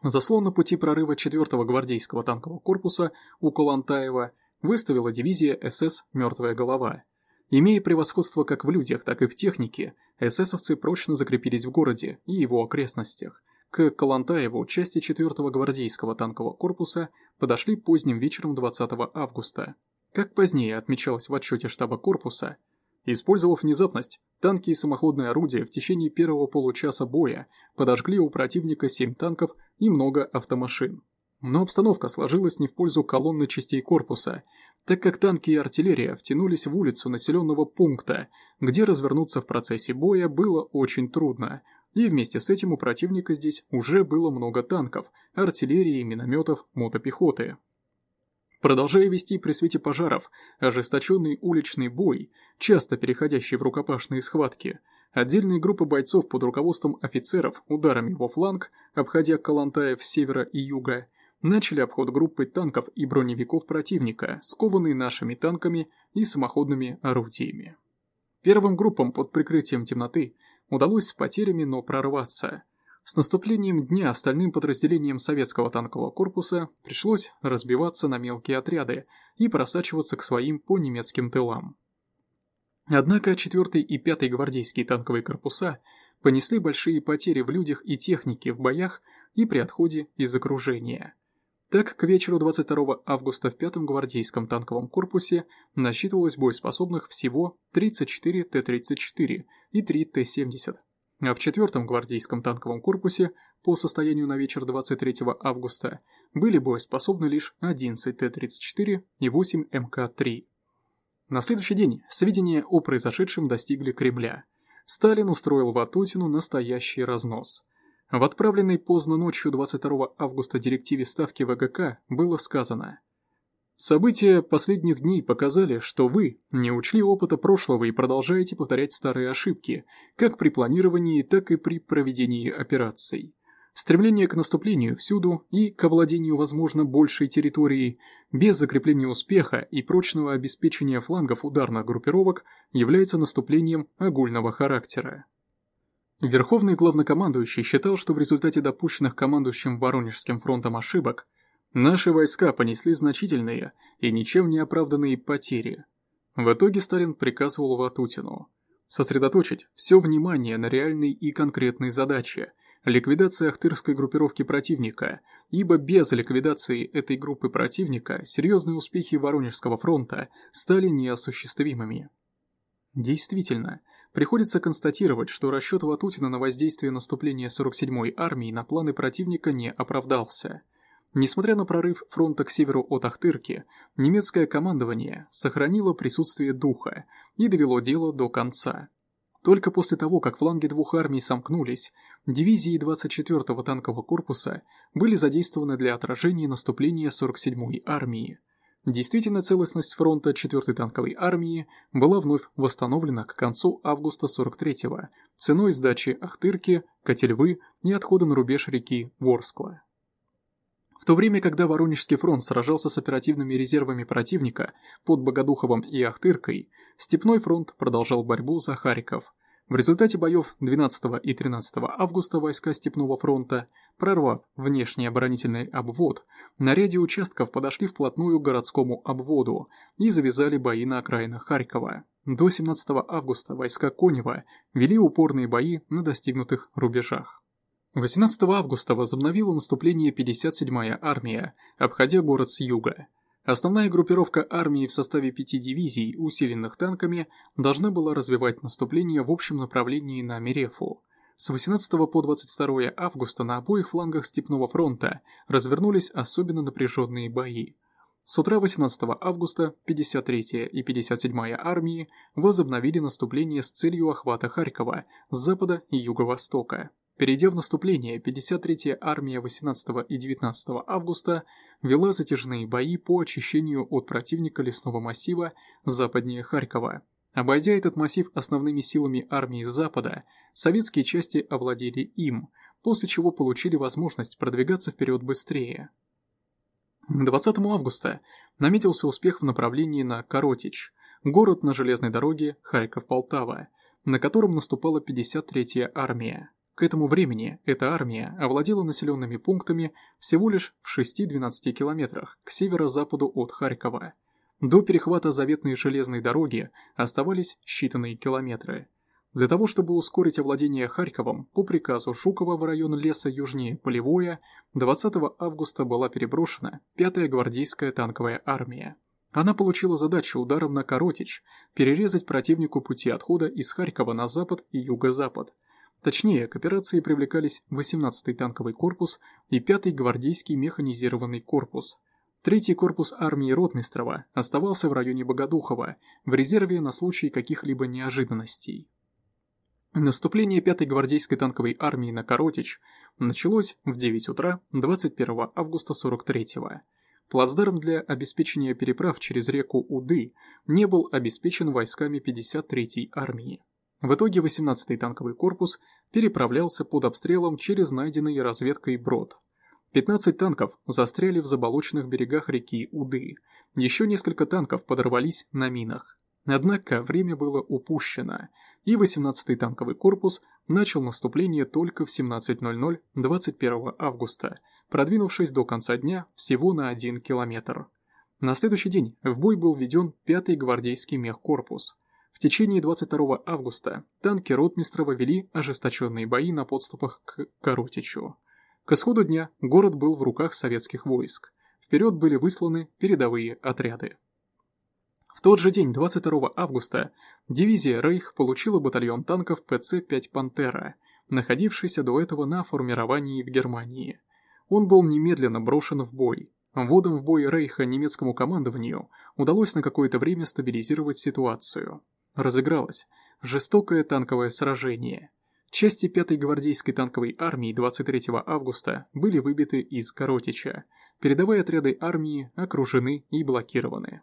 Заслон на пути прорыва 4-го гвардейского танкового корпуса у Калантаева выставила дивизия СС «Мертвая голова». Имея превосходство как в людях, так и в технике, эсэсовцы прочно закрепились в городе и его окрестностях. К Калантаеву части 4-го гвардейского танкового корпуса подошли поздним вечером 20 августа. Как позднее отмечалось в отчете штаба корпуса, Использовав внезапность, танки и самоходные орудия в течение первого получаса боя подожгли у противника 7 танков и много автомашин. Но обстановка сложилась не в пользу колонны частей корпуса, так как танки и артиллерия втянулись в улицу населенного пункта, где развернуться в процессе боя было очень трудно, и вместе с этим у противника здесь уже было много танков, артиллерии, минометов, мотопехоты. Продолжая вести при свете пожаров ожесточенный уличный бой, часто переходящий в рукопашные схватки, отдельные группы бойцов под руководством офицеров ударами во фланг, обходя Калантаев с севера и юга, начали обход группы танков и броневиков противника, скованные нашими танками и самоходными орудиями. Первым группам под прикрытием темноты удалось с потерями, но прорваться. С наступлением дня остальным подразделениям советского танкового корпуса пришлось разбиваться на мелкие отряды и просачиваться к своим по немецким тылам. Однако 4 и 5 гвардейские танковые корпуса понесли большие потери в людях и технике в боях и при отходе из окружения. Так, к вечеру 22 августа в 5-м гвардейском танковом корпусе насчитывалось боеспособных всего 34 Т-34 и 3 Т-70, а в 4-м гвардейском танковом корпусе по состоянию на вечер 23 августа были боеспособны лишь 11 Т-34 и 8 МК-3. На следующий день сведения о произошедшем достигли Кремля. Сталин устроил Ватутину настоящий разнос. В отправленной поздно ночью 22 августа директиве Ставки ВГК было сказано «События последних дней показали, что вы не учли опыта прошлого и продолжаете повторять старые ошибки, как при планировании, так и при проведении операций. Стремление к наступлению всюду и к овладению, возможно, большей территорией, без закрепления успеха и прочного обеспечения флангов ударных группировок является наступлением огульного характера. Верховный главнокомандующий считал, что в результате допущенных командующим Воронежским фронтом ошибок наши войска понесли значительные и ничем не оправданные потери. В итоге Сталин приказывал Ватутину сосредоточить все внимание на реальной и конкретной задаче – ликвидации ахтырской группировки противника, ибо без ликвидации этой группы противника серьезные успехи Воронежского фронта стали неосуществимыми. Действительно, Приходится констатировать, что расчет Ватутина на воздействие наступления 47-й армии на планы противника не оправдался. Несмотря на прорыв фронта к северу от Ахтырки, немецкое командование сохранило присутствие духа и довело дело до конца. Только после того, как фланги двух армий сомкнулись, дивизии 24-го танкового корпуса были задействованы для отражения наступления 47-й армии. Действительно, целостность фронта 4-й танковой армии была вновь восстановлена к концу августа 43-го ценой сдачи Ахтырки, Котельвы и отхода на рубеж реки Ворскла. В то время, когда Воронежский фронт сражался с оперативными резервами противника под Богодуховым и Ахтыркой, Степной фронт продолжал борьбу за Харьков, в результате боев 12 и 13 августа войска Степного фронта, прорвав внешний оборонительный обвод, на ряде участков подошли вплотную к городскому обводу и завязали бои на окраинах Харькова. До 17 августа войска Конева вели упорные бои на достигнутых рубежах. 18 августа возобновила наступление 57-я армия, обходя город с юга. Основная группировка армии в составе пяти дивизий, усиленных танками, должна была развивать наступление в общем направлении на Мерефу. С 18 по 22 августа на обоих флангах Степного фронта развернулись особенно напряженные бои. С утра 18 августа 53-я и 57-я армии возобновили наступление с целью охвата Харькова с запада и юго-востока. Перейдя в наступление, 53-я армия 18 и 19 августа вела затяжные бои по очищению от противника лесного массива западнее Харькова. Обойдя этот массив основными силами армии запада, советские части овладели им, после чего получили возможность продвигаться вперед быстрее. 20 августа наметился успех в направлении на Коротич, город на железной дороге Харьков-Полтава, на котором наступала 53-я армия. К этому времени эта армия овладела населенными пунктами всего лишь в 6-12 километрах к северо-западу от Харькова. До перехвата заветной железной дороги оставались считанные километры. Для того, чтобы ускорить овладение Харьковом, по приказу Жукова в район леса южнее Полевое, 20 августа была переброшена 5-я гвардейская танковая армия. Она получила задачу ударом на Коротич перерезать противнику пути отхода из Харькова на запад и юго-запад – Точнее, к операции привлекались 18-й танковый корпус и 5-й гвардейский механизированный корпус. Третий корпус армии Ротмистрова оставался в районе Богодухова, в резерве на случай каких-либо неожиданностей. Наступление 5-й гвардейской танковой армии на Коротич началось в 9 утра 21 августа 43-го. Плацдарм для обеспечения переправ через реку Уды не был обеспечен войсками 53-й армии. В итоге 18-й танковый корпус переправлялся под обстрелом через найденный разведкой брод. 15 танков застряли в заболоченных берегах реки Уды, еще несколько танков подорвались на минах. Однако время было упущено. и 18-й танковый корпус начал наступление только в 17.00 21 августа, продвинувшись до конца дня всего на 1 километр. На следующий день в бой был введен 5-й гвардейский мехкорпус. В течение 22 августа танки Ротмистрова вели ожесточенные бои на подступах к Коротичу. К исходу дня город был в руках советских войск. Вперед были высланы передовые отряды. В тот же день, 22 августа, дивизия «Рейх» получила батальон танков ПЦ-5 «Пантера», находившийся до этого на формировании в Германии. Он был немедленно брошен в бой. Вводом в бой Рейха немецкому командованию удалось на какое-то время стабилизировать ситуацию. Разыгралось жестокое танковое сражение. Части 5-й гвардейской танковой армии 23 августа были выбиты из Коротича. Передовые отряды армии окружены и блокированы.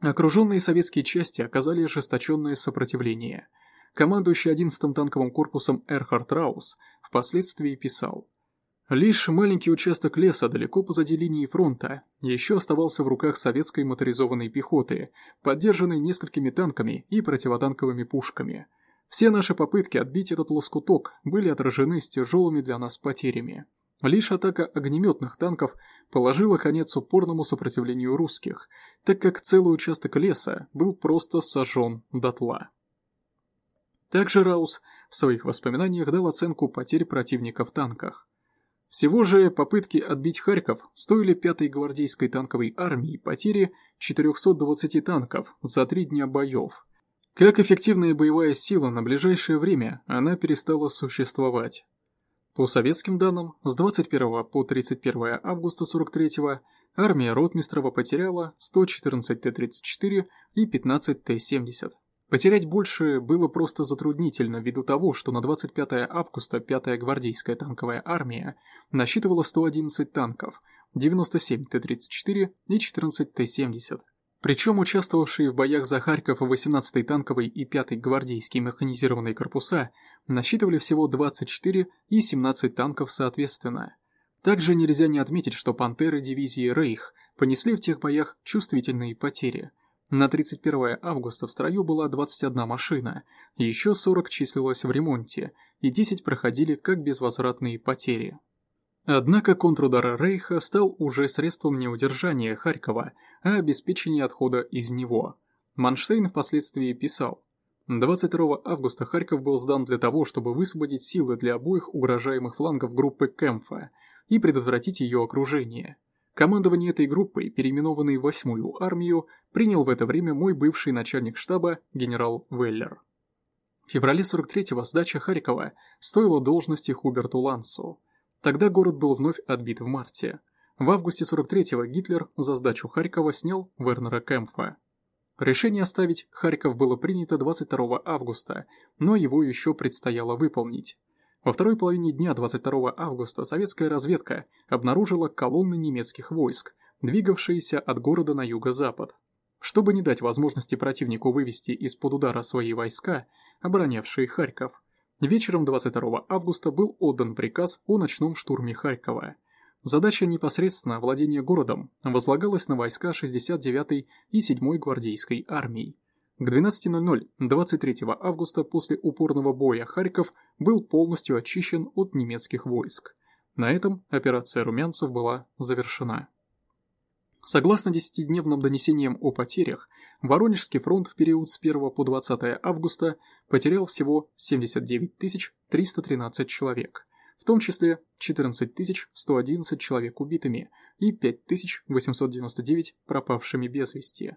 Окруженные советские части оказали ожесточенное сопротивление. Командующий 11-м танковым корпусом Эрхард Раус впоследствии писал Лишь маленький участок леса далеко позади линии фронта еще оставался в руках советской моторизованной пехоты, поддержанной несколькими танками и противотанковыми пушками. Все наши попытки отбить этот лоскуток были отражены с тяжелыми для нас потерями. Лишь атака огнеметных танков положила конец упорному сопротивлению русских, так как целый участок леса был просто сожжен дотла. Также Раус в своих воспоминаниях дал оценку потерь противника в танках. Всего же попытки отбить Харьков стоили 5-й гвардейской танковой армии потери 420 танков за три дня боев. Как эффективная боевая сила на ближайшее время она перестала существовать. По советским данным, с 21 по 31 августа 43 армия Ротмистрова потеряла 114 Т-34 и 15 Т-70. Потерять больше было просто затруднительно ввиду того, что на 25 августа 5-я гвардейская танковая армия насчитывала 111 танков, 97 Т-34 и 14 Т-70. Причем участвовавшие в боях за Харьков 18-й танковый и 5-й гвардейские механизированные корпуса насчитывали всего 24 и 17 танков соответственно. Также нельзя не отметить, что «Пантеры» дивизии «Рейх» понесли в тех боях чувствительные потери. На 31 августа в строю была 21 машина, еще 40 числилось в ремонте, и 10 проходили как безвозвратные потери. Однако контрудар Рейха стал уже средством не удержания Харькова, а обеспечения отхода из него. Манштейн впоследствии писал, 22 августа Харьков был сдан для того, чтобы высвободить силы для обоих угрожаемых флангов группы Кемфа и предотвратить ее окружение. Командование этой группой, переименованной в 8-ю армию, принял в это время мой бывший начальник штаба генерал Веллер. В феврале 43-го сдача Харькова стоила должности Хуберту Лансу. Тогда город был вновь отбит в марте. В августе 43-го Гитлер за сдачу Харькова снял Вернера Кемпфа. Решение оставить Харьков было принято 22 августа, но его еще предстояло выполнить. Во второй половине дня 22 августа советская разведка обнаружила колонны немецких войск, двигавшиеся от города на юго-запад. Чтобы не дать возможности противнику вывести из-под удара свои войска, оборонявшие Харьков, Вечером 22 августа был отдан приказ о ночном штурме Харькова. Задача непосредственно владения городом возлагалась на войска 69-й и 7-й гвардейской армий. К 12.00 23 августа после упорного боя Харьков был полностью очищен от немецких войск. На этом операция румянцев была завершена. Согласно десятидневным донесениям о потерях, Воронежский фронт в период с 1 по 20 августа потерял всего 79 313 человек, в том числе 14 111 человек убитыми и 5899 пропавшими без вести.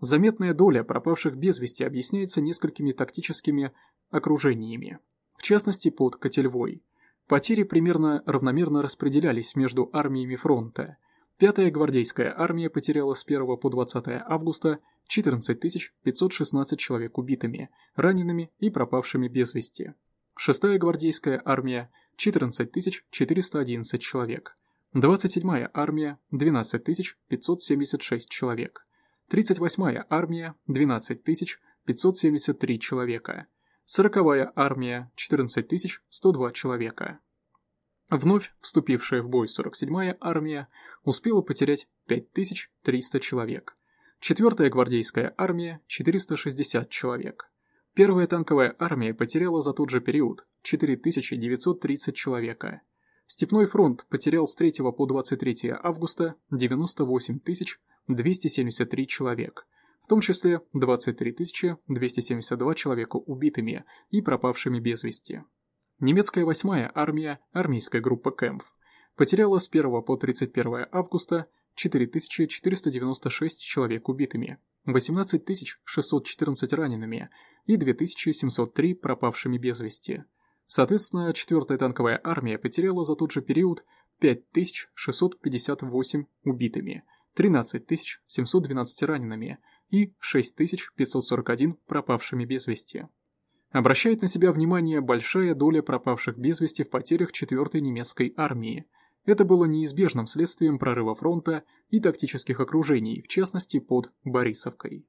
Заметная доля пропавших без вести объясняется несколькими тактическими окружениями, в частности под Котельвой. Потери примерно равномерно распределялись между армиями фронта – Пятая гвардейская армия потеряла с 1 по 20 августа 14 516 человек убитыми, ранеными и пропавшими без вести. Шестая гвардейская армия – 14 411 человек. 27-я армия – 12 576 человек. 38-я армия – 12 573 человека. 40-я армия – 14 102 человека. Вновь вступившая в бой 47-я армия успела потерять 5300 человек. 4-я гвардейская армия – 460 человек. Первая танковая армия потеряла за тот же период 4930 человека. Степной фронт потерял с 3 по 23 августа 98 273 человек, в том числе 23 272 человека убитыми и пропавшими без вести. Немецкая 8-я армия, армейская группа Кэмпф, потеряла с 1 по 31 августа 4496 человек убитыми, 18614 ранеными и 2703 пропавшими без вести. Соответственно, 4-я танковая армия потеряла за тот же период 5658 убитыми, 13712 ранеными и 6541 пропавшими без вести. Обращает на себя внимание большая доля пропавших без вести в потерях 4-й немецкой армии – это было неизбежным следствием прорыва фронта и тактических окружений, в частности под Борисовкой.